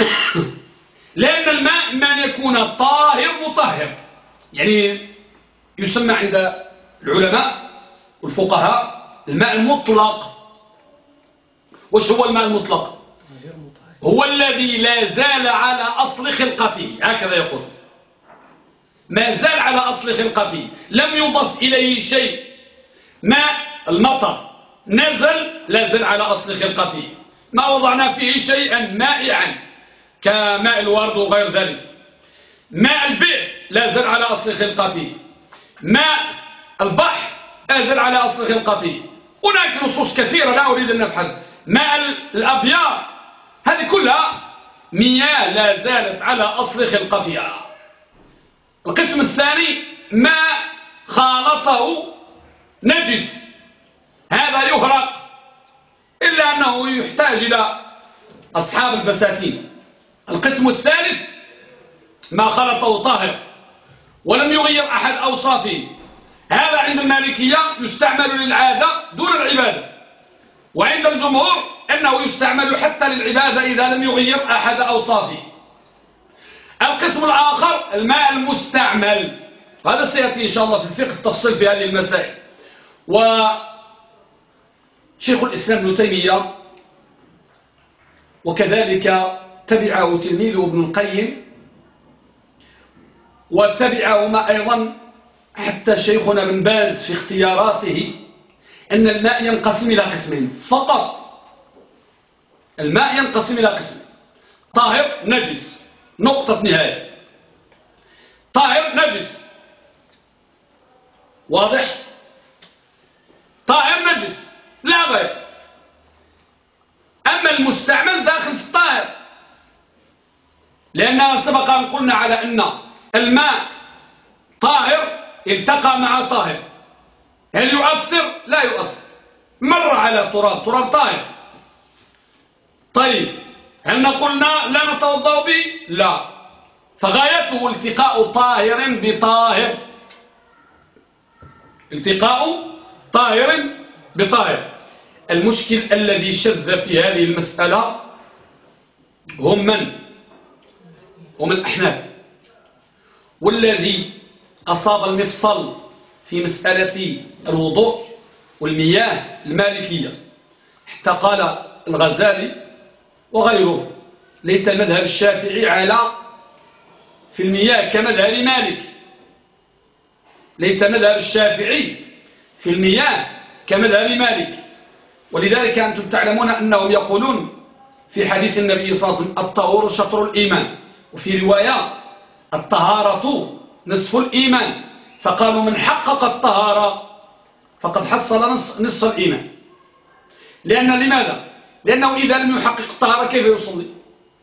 لأن الماء أن يكون طاهر مطهر. يعني يسمى عند العلماء والفقهاء الماء المطلق. وش هو الماء المطلق؟ هو الذي لا زال على أصل خلقته هكذا يقول. ما زال على أصل خلقته لم يضف إليه شيء. ماء المطر. نزل لا زال على أصل خلقته ما وضعنا فيه شيئا مائعا. كماء الورد وغير ذلك. ماء البئر لا زال على أصل خلقته ماء البحر لا زال على أصل خلقته هناك نصوص كثيرة لا أريد أن نبحث ماء الأبيار هذه كلها مياه لا زالت على أصل خلقتها القسم الثاني ما خالطه نجس. هذا يهرق إلا أنه يحتاج إلى أصحاب البساتين. القسم الثالث ما خلطه طاهر ولم يغير أحد أوصافه. هذا عند المالكية يستعمل للعادة دون العبادة. وعند الجمهور أنه يستعمل حتى للعبادة إذا لم يغير أحد أوصافه. القسم الآخر الماء المستعمل. هذا سيأتي إن شاء الله في الفقه التفصيل في هذه المسائل. وشيخ الإسلام ابن تيمية وكذلك تبعه تلميذه ابن القيم وتبعهما أيضا حتى شيخنا بن باز في اختياراته. أن الماء ينقسم إلى قسمين. فقط الماء ينقسم إلى قسمين. طاهر نجس. نقطة نهاية. طاهر نجس. واضح؟ طاهر نجس. لا غير أما المستعمل داخل في الطاهر لأننا سبق أن قلنا على أن الماء طاهر التقى مع طاهر. هل يؤثر؟ لا يؤثر مر على تراب تراب طاهر طيب هل قلنا لا نتوضأ به؟ لا فغايته التقاء طاهر بطاهر التقاء طاهر بطاهر المشكل الذي شذ في هذه المسألة هم من؟ هم الأحناف والذي أصاب المفصل في مسألة الوضوء والمياه المالكية. حتى قال الغزالي وغيره ليت المذهب الشافعي على في المياه كمذهب مالك. ليت مذهب الشافعي في المياه كمذهب مالك. ولذلك أنتم تعلمون أنهم يقولون في حديث النبي صلى الله عليه وسلم الطهور شطر الإيمان. وفي رواية الطهارة نصف الإيمان. فقالوا من حقق الطهارة فقد حصل نصف الإيمان لأن لماذا؟ لأنه إذا لم يحقق الطهارة كيف يصلي؟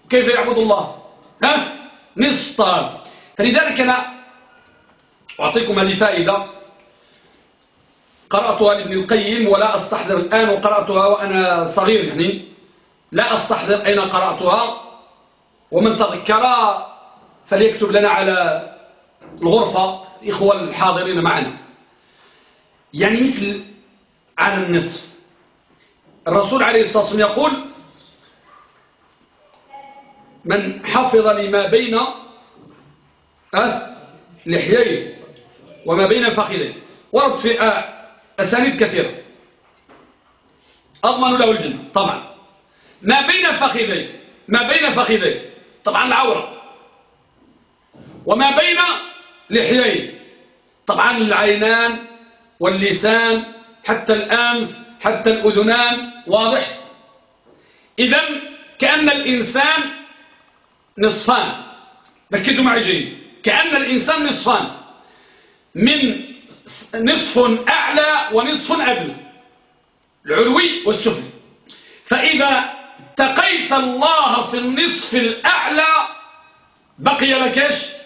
كيف يعبد الله؟ ها؟ نصف طهارة فلذلك أنا أعطيكم هذه فائدة قرأتها لابن القيم ولا أستحضر الآن وقرأتها وأنا صغير يعني لا أستحضر أين قرأتها ومن تذكر فليكتب لنا على الغرفة إخوة الحاضرين معنا. يعني مثل على النصف. الرسول عليه الصلاة والسلام يقول من حفظ لما بين أه؟ لحيين وما بين فخذين ورد في أسانيد كثيرة. أضمن له الجنة طبعا. ما بين فخذين ما بين فخذين طبعا العورة. وما بين لحيين. طبعا العينان واللسان حتى الأنف حتى الأذنان واضح؟ إذا كأن الإنسان نصفان. ركزوا معي جيد. كأن الإنسان نصفان. من نصف أعلى ونصف أدنى. العلوي والسفلي. فإذا تقيت الله في النصف الأعلى بقي لك إيش؟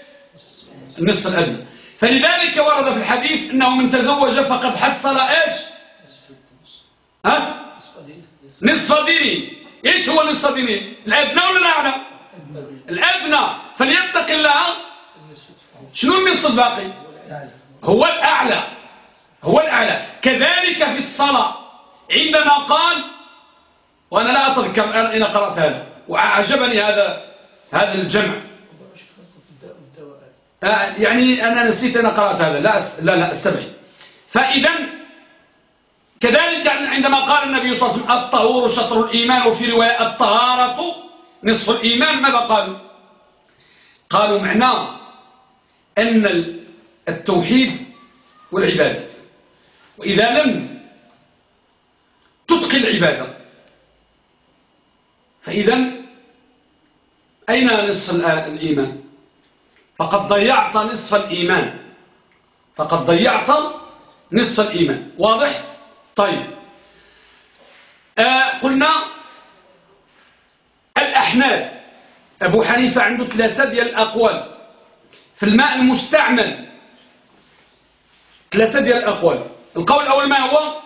النصف الأدنى فلذلك ورد في الحديث أنه من تزوج فقد حصل إيش؟ ها؟ نصف ديني إيش هو نصف ديني الأدنى ولا الأعلى الأدنى. فليتق الله. شنو النصف الباقي؟ هو الأعلى. هو الأعلى. كذلك في الصلاة. عندما قال وأنا لا أتذكر الآن أين قرأت هذا وأعجبني هذا هذا الجمع. يعني أنا نسيت أنا قرأت هذا. لا لا لا أستبعد. فإذا كذلك عندما قال النبي صلى الله عليه وسلم الطهور شطر الإيمان وفي رواية الطهارة نصف الإيمان ماذا قالوا؟ قالوا معناه أن التوحيد والعبادة. وإذا لم تتقي العبادة فإذا أين نصف الإيمان؟ فقد ضيعت نصف الإيمان. فقد ضيعت نصف الإيمان. واضح؟ طيب. آه قلنا الأحناف. أبو حنيفة عنده ثلاثة ديال الأقوال. في الماء المستعمل. ثلاثة ديال الأقوال. القول الأول ما هو؟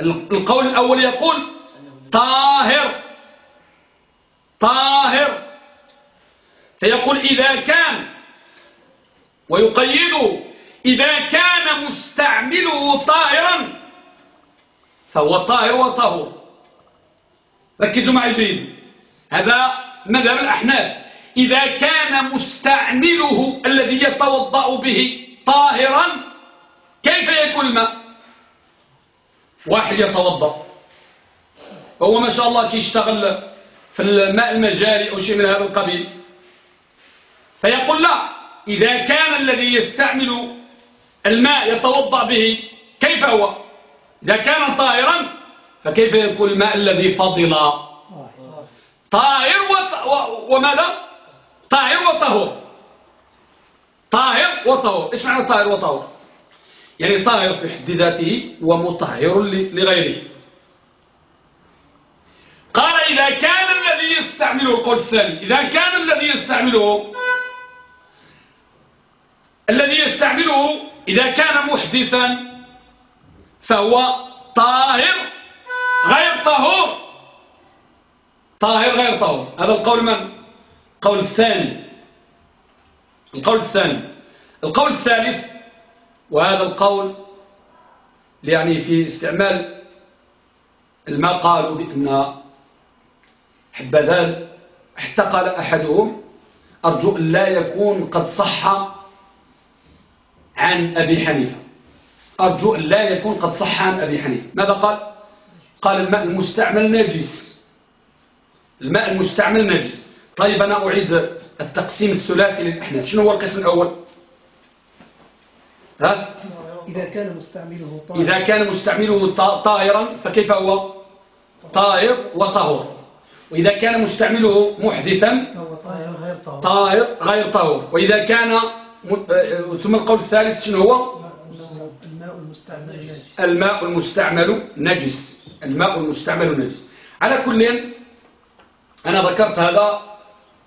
القول الأول يقول طاهر. طاهر. فيقول إذا كان ويقيده إذا كان مستعمله طاهرا فهو طاهر وطهور. ركزوا معي جيد. هذا مذهب الأحناف. إذا كان مستعمله الذي يتوضأ به طاهرا كيف يكون الماء؟ واحد يتوضأ. هو ما شاء الله كيشتغل في الماء المجاري أو شيء من هذا القبيل. فيقول لا إذا كان الذي يستعمل الماء يتوضأ به كيف هو؟ إذا كان طاهرا فكيف يكون الماء الذي فضل؟ طاهر وماذا؟ طاهر وطهور. طاهر وطهور. إيش معنى طاهر وطهور. يعني طاهر في حد ذاته ومطهر لغيره. قال إذا كان الذي يستعمله القول الثاني إذا كان الذي يستعمله الذي يستعمله إذا كان محدثا فهو طاهر غير طهور. طاهر غير طهور. هذا القول من؟ القول الثاني. القول الثاني. القول الثالث وهذا القول يعني في استعمال الماء قالوا بأن حبذان حتى قال أحدهم أرجو أن لا يكون قد صح عن أبي حنيفة. أرجو أن لا يكون قد صح عن أبي حنيفة. ماذا قال؟ قال الماء المستعمل نجس. الماء المستعمل نجس. طيب أنا أعيد التقسيم الثلاثي للأحناف شنو هو القسم الأول؟ ها؟ إذا كان مستعمله طاهرا إذا كان مستعمله طاهرا فكيف هو؟ طاهر وطهور. وإذا كان مستعمله محدثا فهو طاهر غير طهور. طاهر غير طهور. وإذا كان ثم القول الثالث شنو هو؟ الماء المستعمل نجس. الماء المستعمل نجس. الماء المستعمل نجس. على كل أنا ذكرت هذا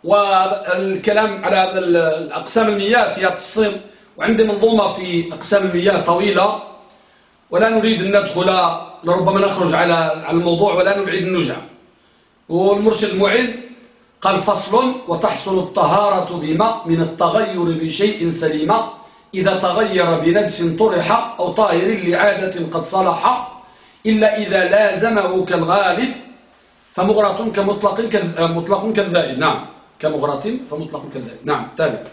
والكلام على هذا الأقسام المياه فيها تفصيل وعندي منظومة في أقسام المياه طويلة. ولا نريد أن ندخل لربما نخرج على الموضوع ولا نبعد النجع والمرشد المعين قال فصل وتحصل الطهارة بما من التغير بشيء سليم إذا تغير بنجس طرح أو طاهر لعادة قد صلح إلا إذا لازمه كالغالب فمغرة كمطلق مطلق كالذائب نعم. كمغرة فمطلق كالذائب نعم. تابع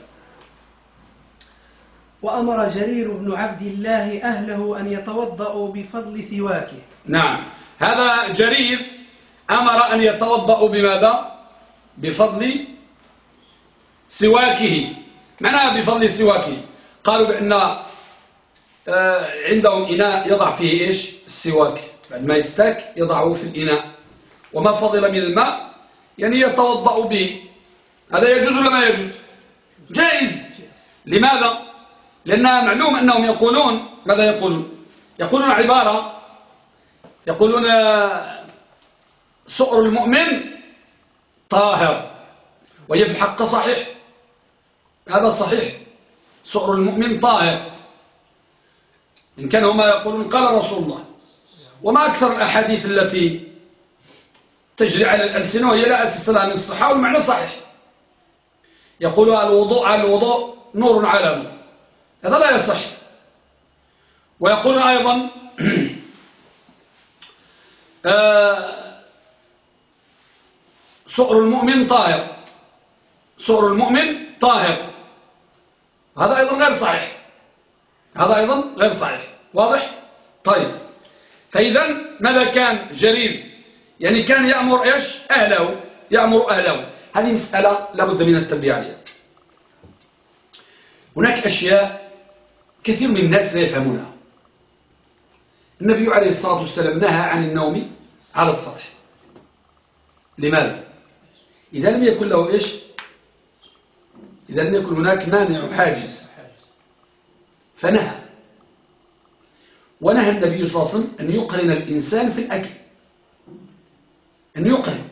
وأمر جرير بن عبد الله أهله أن يتوضأوا بفضل سواكه نعم. هذا جرير أمر أن يتوضأوا بماذا؟ بفضل سواكه. معناها بفضل سواكه؟ قالوا بأن آه، عندهم إناء يضع فيه إيش؟ السواك. بعد ما يستاك يضعه في الإناء. وما فضل من الماء؟ يعني يتوضأ به. هذا يجوز ولا ما يجوز؟ جائز. لماذا؟ لأن معلوم أنهم يقولون ماذا يقولون؟ يقولون عبارة يقولون سؤر المؤمن طاهر. وهي في الحق صحيح. هذا صحيح. سؤر المؤمن طاهر. إن كان هما يقولون قال رسول الله. وما أكثر الأحاديث التي تجري على الألسنة وهي لا أساس لها من الصحة والمعنى صحيح. يقول الوضوء الوضوء نور نور هذا لا يصح. ويقول أيضا آه سؤر المؤمن طاهر. سؤر المؤمن طاهر. هذا أيضا غير صحيح. هذا أيضا غير صحيح. واضح؟ طيب. فإذا ماذا كان جرير؟ يعني كان يأمر إيش؟ أهله. يأمر أهله. هذه مسألة لابد من التنبيه عليها. هناك أشياء كثير من الناس لا يفهمونها. النبي عليه الصلاة والسلام نهى عن النوم على السطح. لماذا؟ إذا لم يكن له إيش؟ إذا لم يكن هناك مانع حاجز. فنهى. ونهى النبي صلى الله عليه وسلم أن يقرن الإنسان في الأكل. أن يقرن.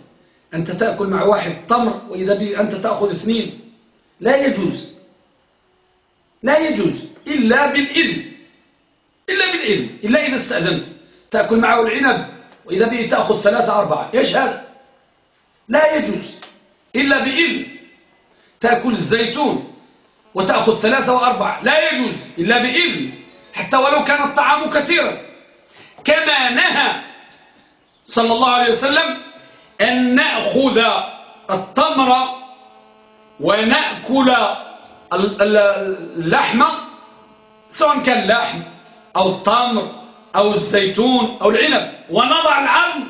أنت تأكل مع واحد تمر وإذا أنت تأخذ اثنين. لا يجوز. لا يجوز. إلا بالإذن. إلا بالإذن. إلا إذا استأذنت. تأكل معه العنب وإذا به تأخذ ثلاثة أربعة. إيش هذا لا يجوز. إلا بإذن. تأكل الزيتون وتأخذ ثلاثة وأربعة. لا يجوز إلا بإذن. حتى ولو كان الطعام كثيرا. كما نهى صلى الله عليه وسلم أن نأخذ التمر ونأكل اللحم سواء كان اللحم أو التمر أو الزيتون أو العنب. ونضع العظم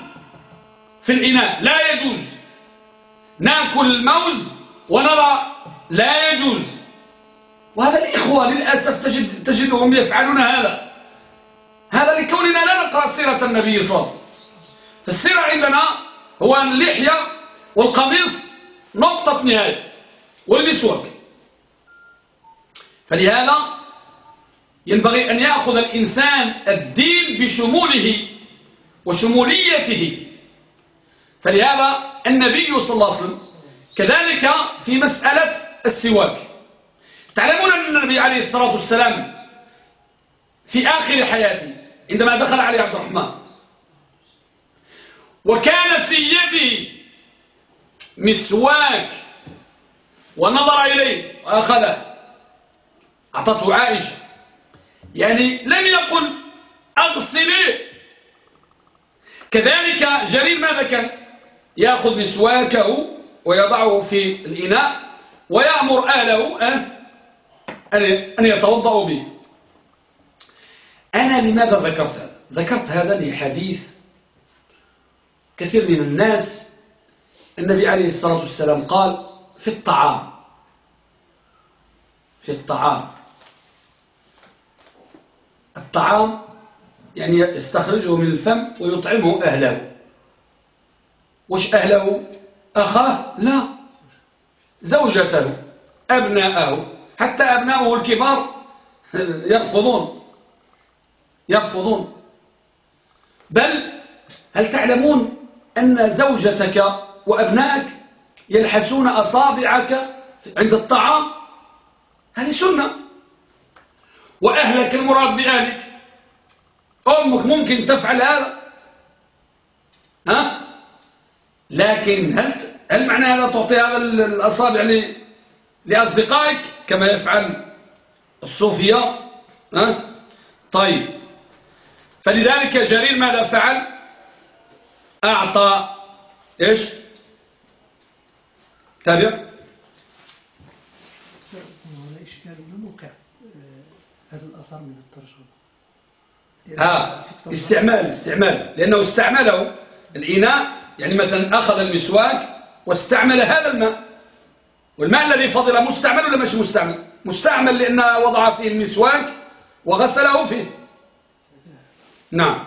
في الإناء. لا يجوز. نأكل الموز ونضع لا يجوز. وهذا الإخوة للأسف تجد تجدهم يفعلون هذا. هذا لكوننا لا نقرأ سيرة النبي صلى الله عليه وسلم. فالسيرة عندنا هو اللحية والقميص نقطة نهاية. والمسواك. فلهذا ينبغي أن يأخذ الإنسان الدين بشموله وشموليته. فلهذا النبي صلى الله عليه وسلم كذلك في مسألة السواك. تعلمون أن النبي عليه الصلاة والسلام في آخر حياته عندما دخل عليه عبد الرحمن وكان في يدي مسواك ونظر إليه وأخذه. أعطته عائشة. يعني لم يقل أغسلي. كذلك جرير ماذا كان يأخذ مسواكه ويضعه في الإناء ويأمر أهله أن يتوضأوا به. أنا لماذا ذكرت هذا؟ ذكرت هذا لحديث كثير من الناس. النبي عليه الصلاة والسلام قال في الطعام. في الطعام. الطعام يعني يستخرجه من الفم ويطعمه أهله. وش أهله؟ أخاه؟ لا. زوجته أبناءه. حتى أبناؤه الكبار يرفضون. يرفضون. بل هل تعلمون أن زوجتك وأبنائك يلحسون أصابعك عند الطعام؟ هذه سنة. وأهلك المراد بأهلك. أمك ممكن تفعل هذا. ها؟ لكن هل هل معنى هذا تعطي هذا الأصابع لأصدقائك كما يفعل الصوفية؟ ها؟ طيب. فلذلك جرير ماذا فعل؟ أعطى إيش؟ تابع. هذا الأثر من الترجمة ها استعمال استعمال. لأنه استعمله الإناء يعني مثلا أخذ المسواك واستعمل هذا الماء. والماء الذي فضل مستعمل ولا مش مستعمل؟ مستعمل لأنه وضع فيه المسواك وغسله فيه. نعم.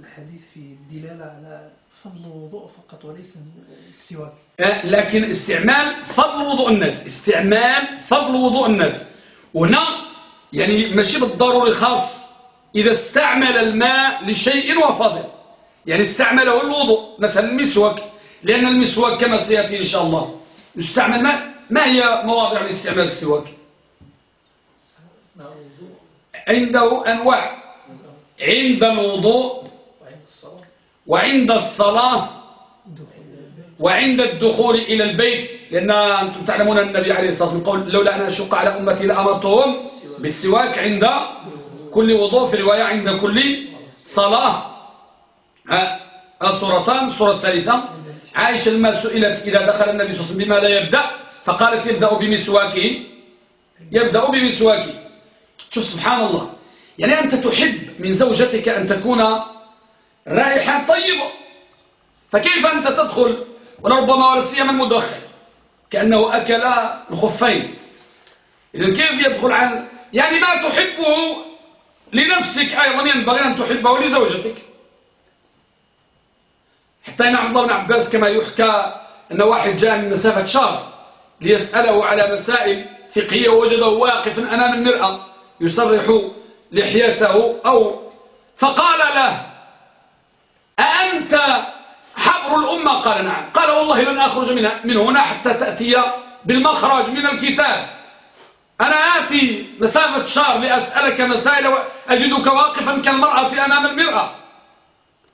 الحديث فيه دلالة على فضل الوضوء فقط وليس السواك. أه، لكن استعمال فضل وضوء الناس. استعمال فضل وضوء الناس. وهنا يعني ماشي بالضروري خاص. إذا استعمل الماء لشيء وفضل. يعني استعمله الوضوء مثلا المسواك لأن المسواك كما سيأتي إن شاء الله. يستعمل ما ما هي مواضع لاستعمال السواك؟ عنده أنواع. عند الوضوء وعند الصلاة وعند الدخول إلى البيت. لأن أنتم تعلمون النبي عليه الصلاة والسلام قال لولا أن أشق على أمتي لأمرتهم بالسواك عند كل وضوء. في رواية عند كل صلاة. الصورتان الصورة الثالثة. عائشة لما سئلت إذا دخل النبي صلى الله عليه وسلم بماذا يبدأ؟ فقالت يبدأ بمسواكه يبدأ بمسواكه شوف سبحان الله. يعني أنت تحب من زوجتك أن تكون رائحة طيبة. فكيف أنت تدخل ولربما ولا سيما المدخن؟ كأنه أكل الخفين. إذا كيف يدخل على يعني ما تحبه لنفسك أيضا ينبغي أن تحبه لزوجتك. حتى إن عبد الله بن عباس كما يحكى أن واحد جاء من مسافة شهر ليسأله على مسائل فقهية وجده واقفا أمام المرأة يسرح لحيته أو فقال له أأنت حبر الأمة؟ قال نعم. قال والله لن أخرج من هنا حتى تأتي بالمخرج من الكتاب. أنا آتي مسافة شهر لأسألك مسائل أجدك واقفا كالمرأة أمام المرأة.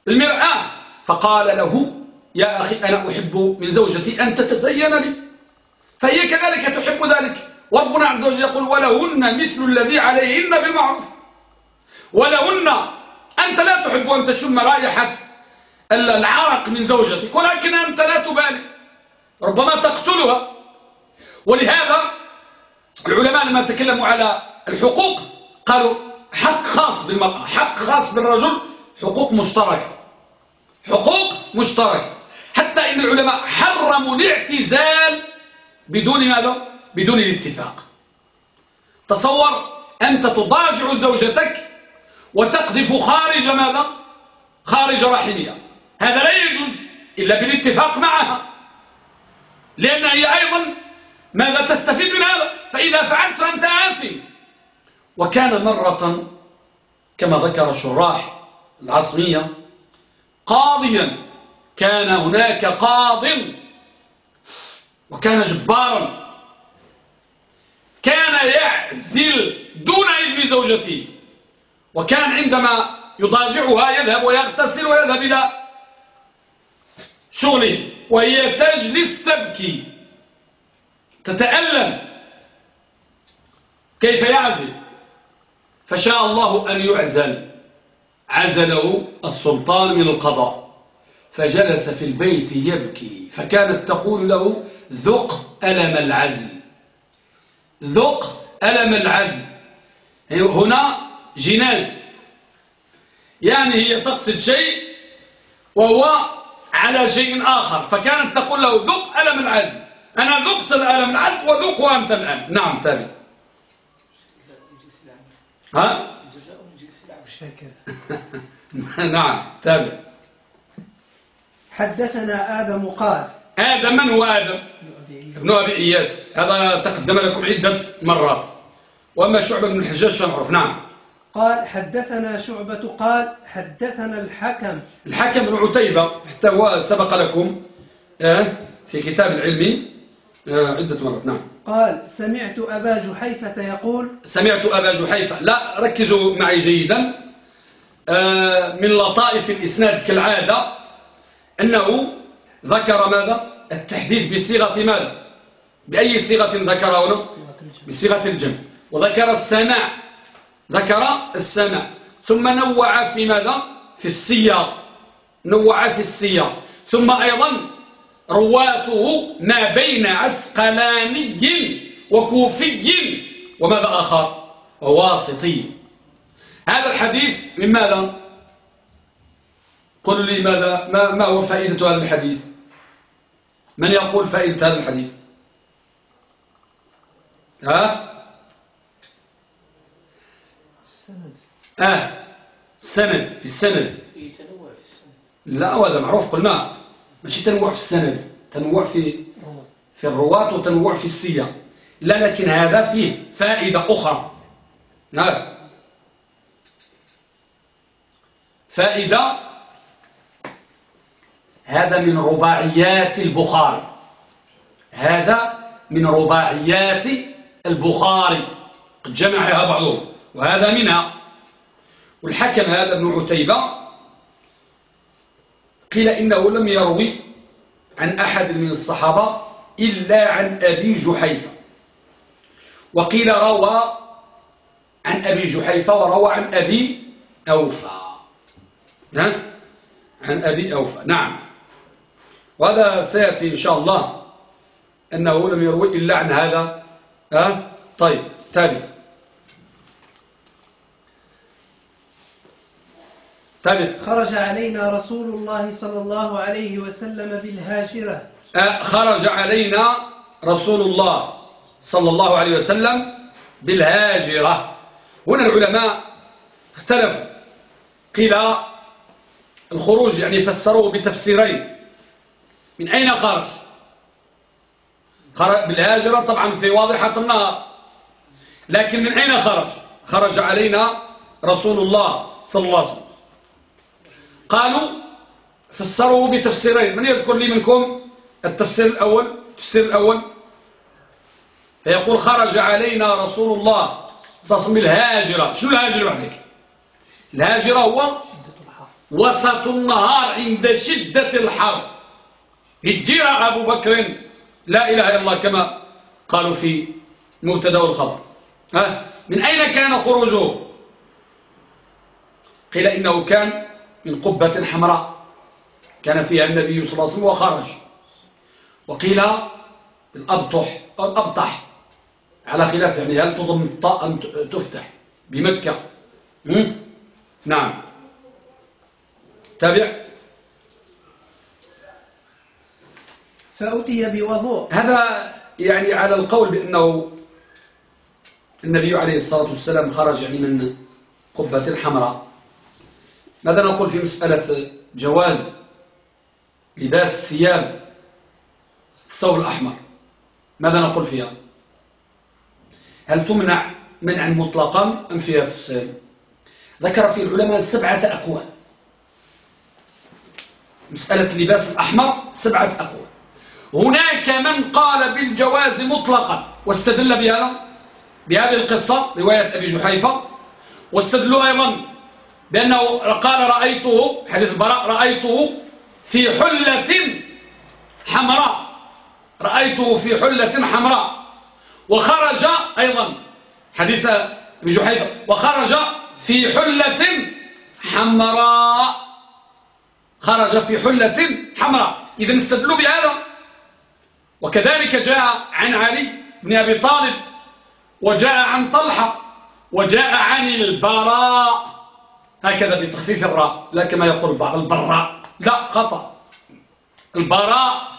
المرأة فقال له يا أخي أنا أحب من زوجتي أن تتزين لي. فهي كذلك تحب ذلك. وربنا عز وجل يقول ولهن مثل الذي عليهن بالمعروف. ولهن أنت لا تحب أن تشم رائحة العرق من زوجتك ولكن أنت لا تبالي. ربما تقتلها. ولهذا العلماء لما تكلموا على الحقوق قالوا حق خاص بالمرأة حق خاص بالرجل حقوق مشتركة. حقوق مشتركة. حتى إن العلماء حرموا الاعتزال بدون ماذا؟ بدون الاتفاق. تصور أنت تضاجع زوجتك وتقذف خارج ماذا؟ خارج رحمها هذا لا يجوز إلا بالاتفاق معها. لأن هي أيضا ماذا تستفيد من هذا؟ فإذا فعلت أنت آثم. وكان مرة كما ذكر الشراح العصمية قاضيا. كان هناك قاض وكان جبارا كان يعزل دون إذن زوجته. وكان عندما يضاجعها يذهب ويغتسل ويذهب إلى شغله. وهي تجلس تبكي. تتألم. كيف يعزل؟ فشاء الله أن يعزل. عزله السلطان من القضاء فجلس في البيت يبكي فكانت تقول له ذق ألم العزل ذق ألم العزل. هنا جناس يعني هي تقصد شيء وهو على شيء آخر فكانت تقول له ذق ألم العزل. أنا ذقت الألم العزل وذق أنت الآن. نعم تابع. ها؟ نعم تابع. حدثنا آدم قال آدم من هو آدم؟ ابن أبي إياس. هذا تقدم لكم عدة مرات. وأما شعبة بن الحجاج فنعرف. نعم. قال حدثنا شعبة قال حدثنا الحكم. الحكم بن عتيبة حتى هو سبق لكم آه، في كتاب العلم آه، عدة مرات. نعم. قال سمعت أبا جحيفة يقول سمعت أبا جحيفة. لا ركزوا معي جيدا. من لطائف الإسناد كالعادة أنه ذكر ماذا؟ التحديث بصيغة ماذا؟ بأي صيغة ذكر هنا؟ بصيغة الجمع. وذكر السماع. ذكر السماع. ثم نوع في ماذا؟ في السياق. نوع في السياق. ثم أيضا رواته ما بين عسقلاني وكوفي وماذا آخر؟ وواسطي. هذا الحديث من ماذا؟ قل لي ماذا؟ ما, ما هو فائدة هذا الحديث؟ من يقول فائدة هذا الحديث؟ ها؟ السند. آه. السند في السند. في تنوع في السند. لا هذا معروف قلنا ماشي تنوع في السند. تنوع في في الرواة وتنوع في السياق. لا لكن هذا فيه فائدة أخرى. نعم. فائدة هذا من رباعيات البخاري. هذا من رباعيات البخاري. قد جمعها بعضهم. وهذا منها. والحكم هذا ابن عتيبة قيل إنه لم يروي عن أحد من الصحابة إلا عن أبي جحيفة. وقيل روى عن أبي جحيفة وروى عن أبي أوفى؟ عن أبي أوفى. نعم. وهذا سيأتي إن شاء الله أنه لم يروي إلا عن هذا. ها؟ طيب تابع. تابع. خرج علينا رسول الله صلى الله عليه وسلم بالهاجرة. أه، خرج علينا رسول الله صلى الله عليه وسلم بالهاجرة. هنا العلماء اختلفوا. قيل الخروج يعني فسروه بتفسيرين. من أين خرج؟ بالهاجرة طبعا في واضحة النهار. لكن من أين خرج؟ خرج علينا رسول الله صلى الله عليه وسلم. قالوا فسروا بتفسيرين. من يذكر لي منكم التفسير الأول؟ التفسير الأول. فيقول خرج علينا رسول الله صلى الله عليه وسلم الهاجرة شو الهاجرة بعدك الهاجرة هو وسط النهار عند شدة الحر. هجير أبو بكر. لا إله إلا الله كما قالوا في مبتدأ الخبر. ها؟ من أين كان خروجه؟ قيل إنه كان من قبة حمراء. كان فيها النبي صلى الله عليه وسلم وخرج. وقيل الأبطح الأبطح. على خلاف يعني هل تضم الطاء أم تفتح؟ بمكة. نعم. تابع. فأتي بوضوء. هذا يعني على القول بأنه النبي عليه الصلاة والسلام خرج يعني من قبة حمراء. ماذا نقول في مسألة جواز لباس ثياب الثوب الأحمر؟ ماذا نقول فيها؟ هل تمنع منعا مطلقا أم فيها تفصيل ذكر في العلماء سبعة أقوال. مسألة اللباس الأحمر سبعة أقوال. هناك من قال بالجواز مطلقا واستدل بهذا بهذه القصة رواية أبي جحيفة. واستدلوا أيضا بأنه قال رأيته حديث البراء رأيته في حلة حمراء. رأيته في حلة حمراء. وخرج أيضا حديث أبي جحيفة. وخرج في حلة حمراء. خرج في حلة حمراء. إذا استدلوا بهذا. وكذلك جاء عن علي بن أبي طالب وجاء عن طلحة وجاء عن البراء. هكذا بتخفيف الراء لا كما يقول بعض البراء لا خطأ. البراء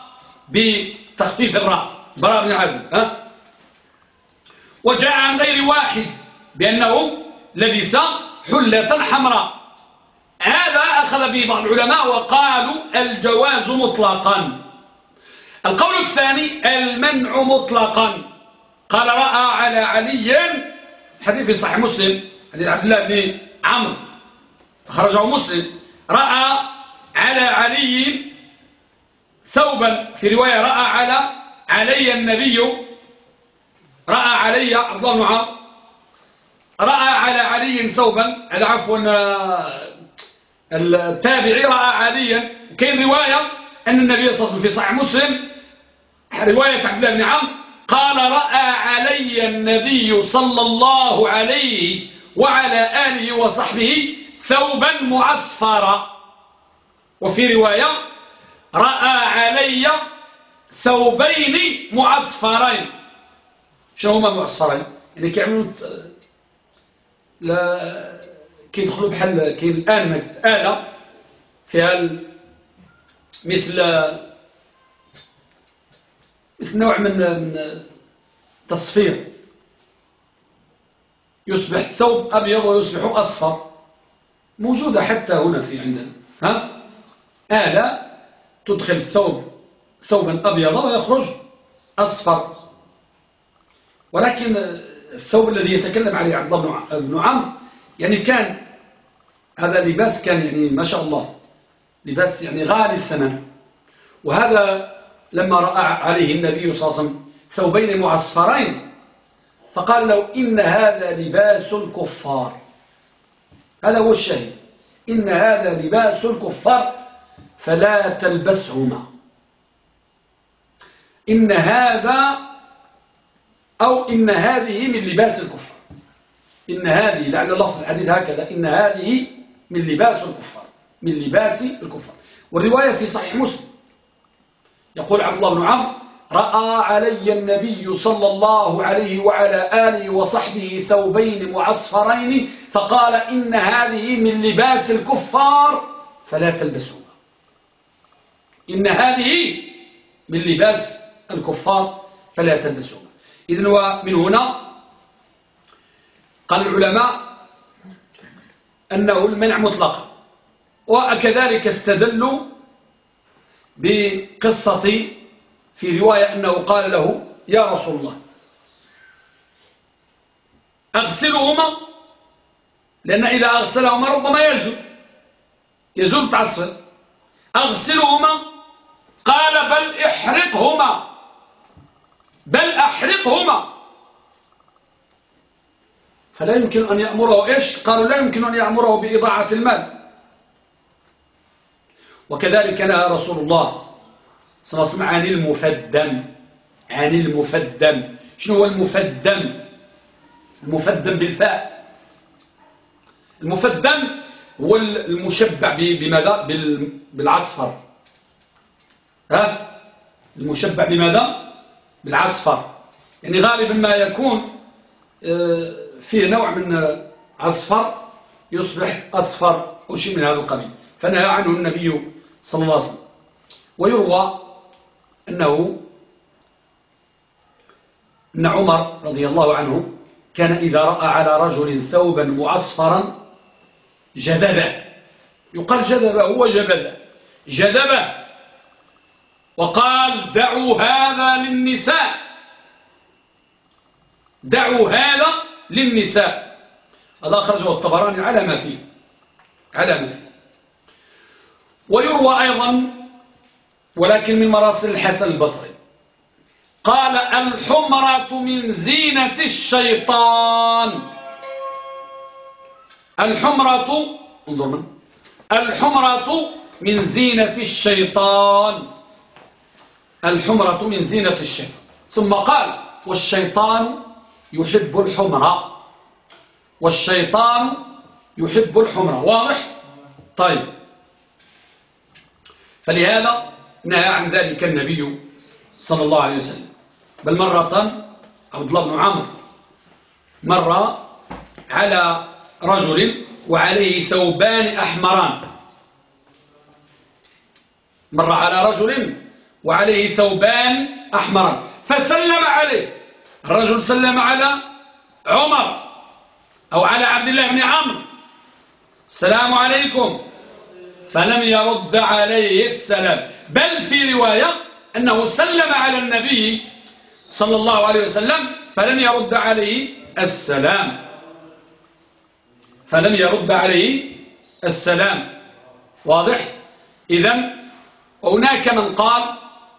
بتخفيف الراء. براء بن عازم ها؟ وجاء عن غير واحد بأنه لبس حلة حمراء. هذا أخذ به بعض العلماء وقالوا الجواز مطلقا. القول الثاني المنع مطلقا. قال رأى على علي حديث في صحيح مسلم حديث عبد الله بن عمرو. خرجه مسلم. رأى على علي ثوبا. في رواية رأى على علي النبي. رأى علي عبد الله بن عمرو. رأى على علي ثوبا. هذا عفوا التابعي رأى عليا كاين رواية أن النبي صلى الله عليه وسلم في صحيح مسلم رواية عبد الله بن عمرو قال رأى علي النبي صلى الله عليه وعلى آله وصحبه ثوبا معصفرا. وفي رواية رأى علي ثوبين معصفرين شو هما معصفرين يعني كيعملوا كيدخلوا بحال كاين الآن آلة فيها مثل مثل نوع من تصفير. يصبح الثوب أبيض ويصبح أصفر. موجودة حتى هنا في عندنا. ها؟ آلة تدخل الثوب ثوبا أبيض ويخرج أصفر. ولكن الثوب الذي يتكلم عليه عبد الله بن عمرو يعني كان هذا لباس كان يعني ما شاء الله. لباس يعني غالي الثمن. وهذا لما رأى عليه النبي صلى الله عليه وسلم ثوبين معصفرين فقال له إن هذا لباس الكفار. هذا هو الشهيد إن هذا لباس الكفار فلا تلبسهما. إن هذا أو إن هذه من لباس الكفار. إن هذه لعن الله في الحديث هكذا إن هذه من لباس الكفار من لباس الكفار. والرواية في صحيح مسلم. يقول عبد الله بن عمرو رأى علي النبي صلى الله عليه وعلى آله وصحبه ثوبين معصفرين فقال إن هذه من لباس الكفار فلا تلبسوها. إن هذه من لباس الكفار فلا تلبسوها. إذن ومن هنا قال العلماء أنه المنع مطلقا. وكذلك استدلوا بقصة في رواية أنه قال له يا رسول الله أغسلهما لأن إذا أغسلهما ربما يزول يزول تعصر. أغسلهما قال بل احرقهما بل أحرقهما. فلا يمكن أن يأمره إيش؟ قالوا لا يمكن أن يأمره بإضاعة المال. وكذلك نهى رسول الله صلى الله عليه وسلم عن المفدم. عن المفدم. شنو هو المفدم؟ المفدم بالفاء. المفدم هو المشبع بماذا؟ بالعصفر. ها؟ المشبع بماذا؟ بالعصفر. يعني غالبا ما يكون آه، فيه نوع من عصفر يصبح أصفر أو شيء من هذا القبيل. فنهى عنه النبي صلى الله عليه وسلم. ويروى أنه أن عمر رضي الله عنه كان إذا رأى على رجل ثوبا معصفرا جذبه. يقال جذبه هو جذبه. جذبه. وقال دعوا هذا للنساء. دعوا هذا للنساء. هذا أخرجه الطبراني على ما فيه على ما فيه. ويروى أيضا ولكن من مراسل الحسن البصري قال الحمرة من زينة الشيطان. الحمرة انظر من الحمرة من زينة الشيطان. الحمرة من زينة الشيطان. ثم قال والشيطان يحب الحمرة والشيطان يحب الحمرة واضح؟ طيب. فلهذا نهى عن ذلك النبي صلى الله عليه وسلم. بل مرة عبد الله بن عمرو مر على رجل وعليه ثوبان أحمران. مر على رجل وعليه ثوبان أحمران. فسلم عليه. الرجل سلم على عمر أو على عبد الله بن عمرو. السلام عليكم. فلم يرد عليه السلام. بل في رواية أنه سلم على النبي صلى الله عليه وسلم فلم يرد عليه السلام. فلم يرد عليه السلام. واضح؟ إذا هناك من قال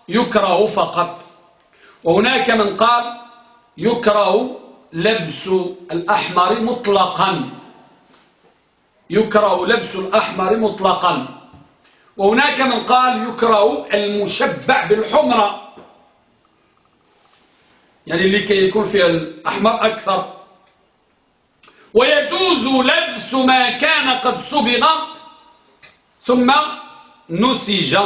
يكره فقط. وهناك من قال يكره لبس الأحمر مطلقا. يكره لبس الأحمر مطلقا. وهناك من قال يكره المشبع بالحمرة. يعني لكي يكون فيها الأحمر أكثر. ويجوز لبس ما كان قد صبغ ثم نسج.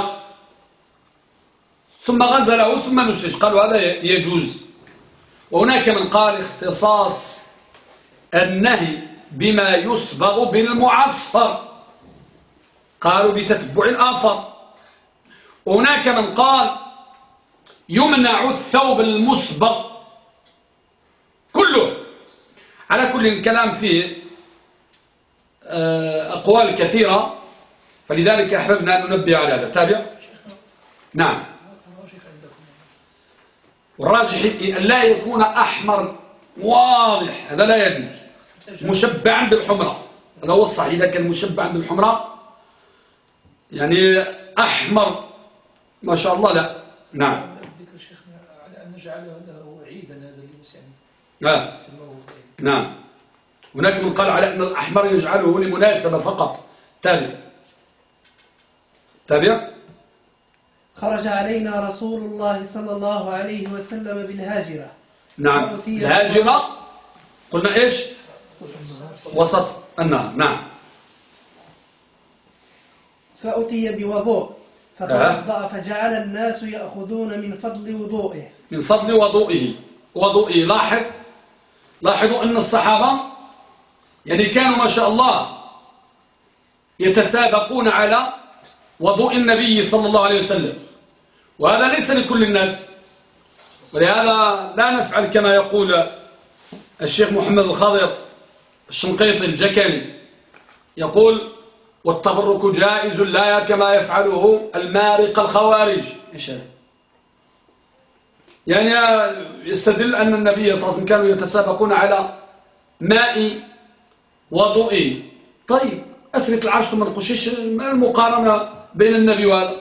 ثم غزله ثم نسج. قالوا هذا يجوز. وهناك من قال اختصاص النهي بما يصبغ بالمعصفر. قالوا بتتبع الآفر وهناك من قال يمنع الثوب المصبغ كله على كل الكلام فيه آه، أقوال كثيرة. فلذلك أحببنا أن ننبه على هذا. تابع؟ نعم. والراجح أن لا يكون أحمر واضح هذا لا يجوز. مشبعا بالحمرة هذا هو الصحيح. إذا كان مشبعا بالحمرة يعني أحمر ما شاء الله لا. نعم. ذكر شيخنا على أن نجعله له عيدا هذا الناس يعني آه. نعم. هناك من قال على أن الأحمر يجعله لمناسبة فقط. تابع. تابع؟ خرج علينا رسول الله صلى الله عليه وسلم بالهاجرة. نعم. الهاجرة؟ قلنا إيش؟ وسط النهر. نعم. فأتي بوضوء. فتوضأ فجعل الناس يأخذون من فضل وضوئه. من فضل وضوئه. وضوئه. لاحظ. لاحظوا أن الصحابة يعني كانوا ما شاء الله يتسابقون على وضوء النبي صلى الله عليه وسلم. وهذا ليس لكل الناس. ولهذا لا نفعل كما يقول الشيخ محمد الخضر الشنقيطي الجكني. يقول والتبرك جائز لا كما يفعله المارق الخوارج. هذا يعني يستدل أن النبي صلى الله عليه وسلم كانوا يتسابقون على ماء وضوء. طيب أثبت العرش ثم نقشش المقارنة بين النبي وهذا؟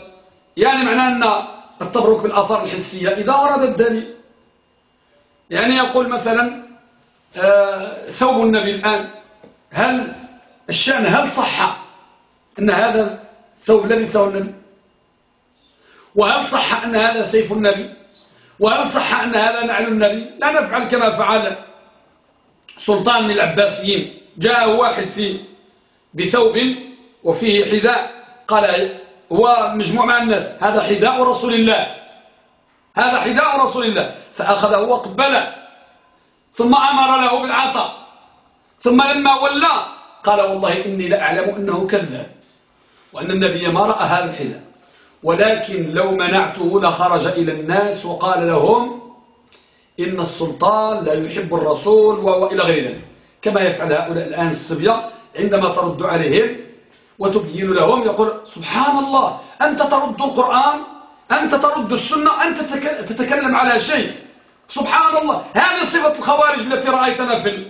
يعني معناه أن التبرك بالآثار الحسية. إذا أراد الدليل يعني يقول مثلا آه، ثوب النبي الآن هل الشأن هل صح أن هذا ثوب لبسه النبي؟ وهل صح أن هذا سيف النبي؟ وهل صح أن هذا نعل النبي؟ لا نفعل كما فعل سلطان من العباسيين. جاء واحد في بثوب وفيه حذاء قال هو مجموع مع الناس. هذا حذاء رسول الله. هذا حذاء رسول الله. فأخذه وقبله ثم أمر له بالعطاء. ثم لما ولى قال والله إني لأعلم أنه كذاب وأن النبي ما رأى هذا الحذاء. ولكن لو منعته لخرج إلى الناس وقال لهم إن السلطان لا يحب الرسول وإلى غير ذلك. كما يفعل هؤلاء الآن الصبية عندما ترد عليهم وتبين لهم يقول سبحان الله أنت ترد القرآن؟ أنت ترد السنة؟ أنت تتكلم على شيء؟ سبحان الله هذه صفة الخوارج التي رأيتنا في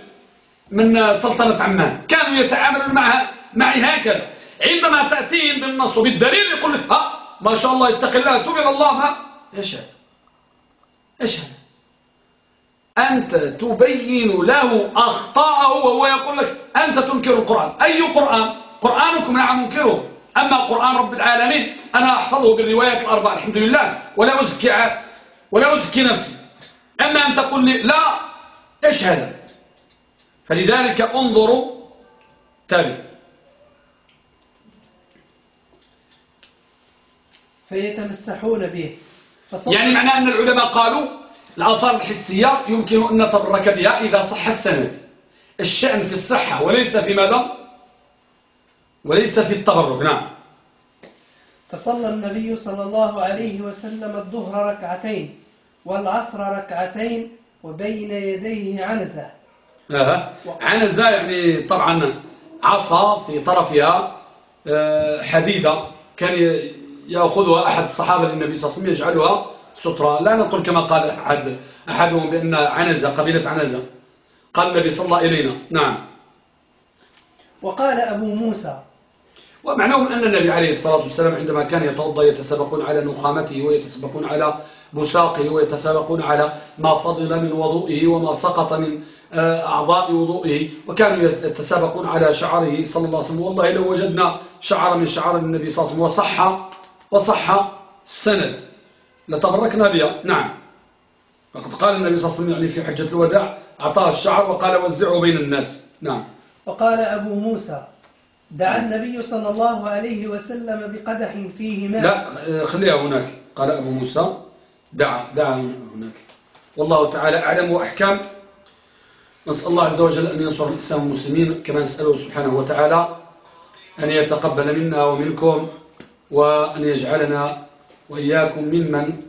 من سلطنة عمان. كانوا يتعاملون معها معي هكذا. عندما تأتيهم بالنص وبالدليل يقول لك ها ما شاء الله يتقي الله توب إلى الله ما إيش هذا إيش هذا أنت تبين له أخطاءه وهو يقول لك أنت تنكر القرآن. أي قرآن؟ قرآنكم نعم منكره أما قرآن رب العالمين أنا أحفظه بالروايات الأربع الحمد لله. ولا أزكي, ولا أزكي نفسي. أما أن تقول لي لا هذا فلذلك انظروا تابع فيتمسحون به. يعني معناه أن العلماء قالوا الآثار الحسية يمكن أن نتبرك بها إذا صح السند. الشأن في الصحة وليس في ماذا؟ وليس في التبرك نعم. فصلى النبي صلى الله عليه وسلم الظهر ركعتين والعصر ركعتين وبين يديه عنزة. آه. عنزة يعني طبعا عصا في طرفها آه، حديدة. كان يأخذها أحد الصحابة للنبي صلى الله عليه وسلم يجعلها سترة. لا نقول كما قال أحد أحدهم بأن عنزة قبيلة عنزة. قال النبي صلى الله إلينا نعم. وقال أبو موسى ومعناه أن النبي عليه الصلاة والسلام عندما كان يتوضأ يتسابقون على نخامته ويتسابقون على بساقه ويتسابقون على ما فضل من وضوئه وما سقط من آه، أعضاء وضوئه. وكانوا يتسابقون على شعره صلى الله عليه وسلم. والله لو وجدنا شعر من شعر النبي صلى الله عليه وسلم وصح وصح السند لتبركنا بها. نعم. وقد قال النبي صلى الله عليه وسلم يعني في حجة الوداع أعطاه الشعر وقال وزعه بين الناس. نعم. وقال أبو موسى دعا النبي صلى الله عليه وسلم بقدح فيه ماء. لا خليها هناك. قال أبو موسى. دعا دعا هناك. والله تعالى أعلم وأحكام نسأل الله عز وجل أن ينصر الإسلام والمسلمين. كما نسأله سبحانه وتعالى أن يتقبل منا ومنكم وأن يجعلنا وإياكم ممن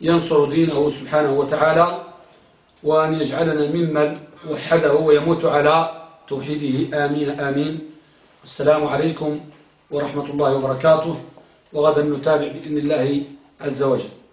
ينصر دينه سبحانه وتعالى وأن يجعلنا ممن وحده ويموت على توحيده. آمين آمين. السلام عليكم ورحمة الله وبركاته وغدا نتابع بإذن الله عز وجل.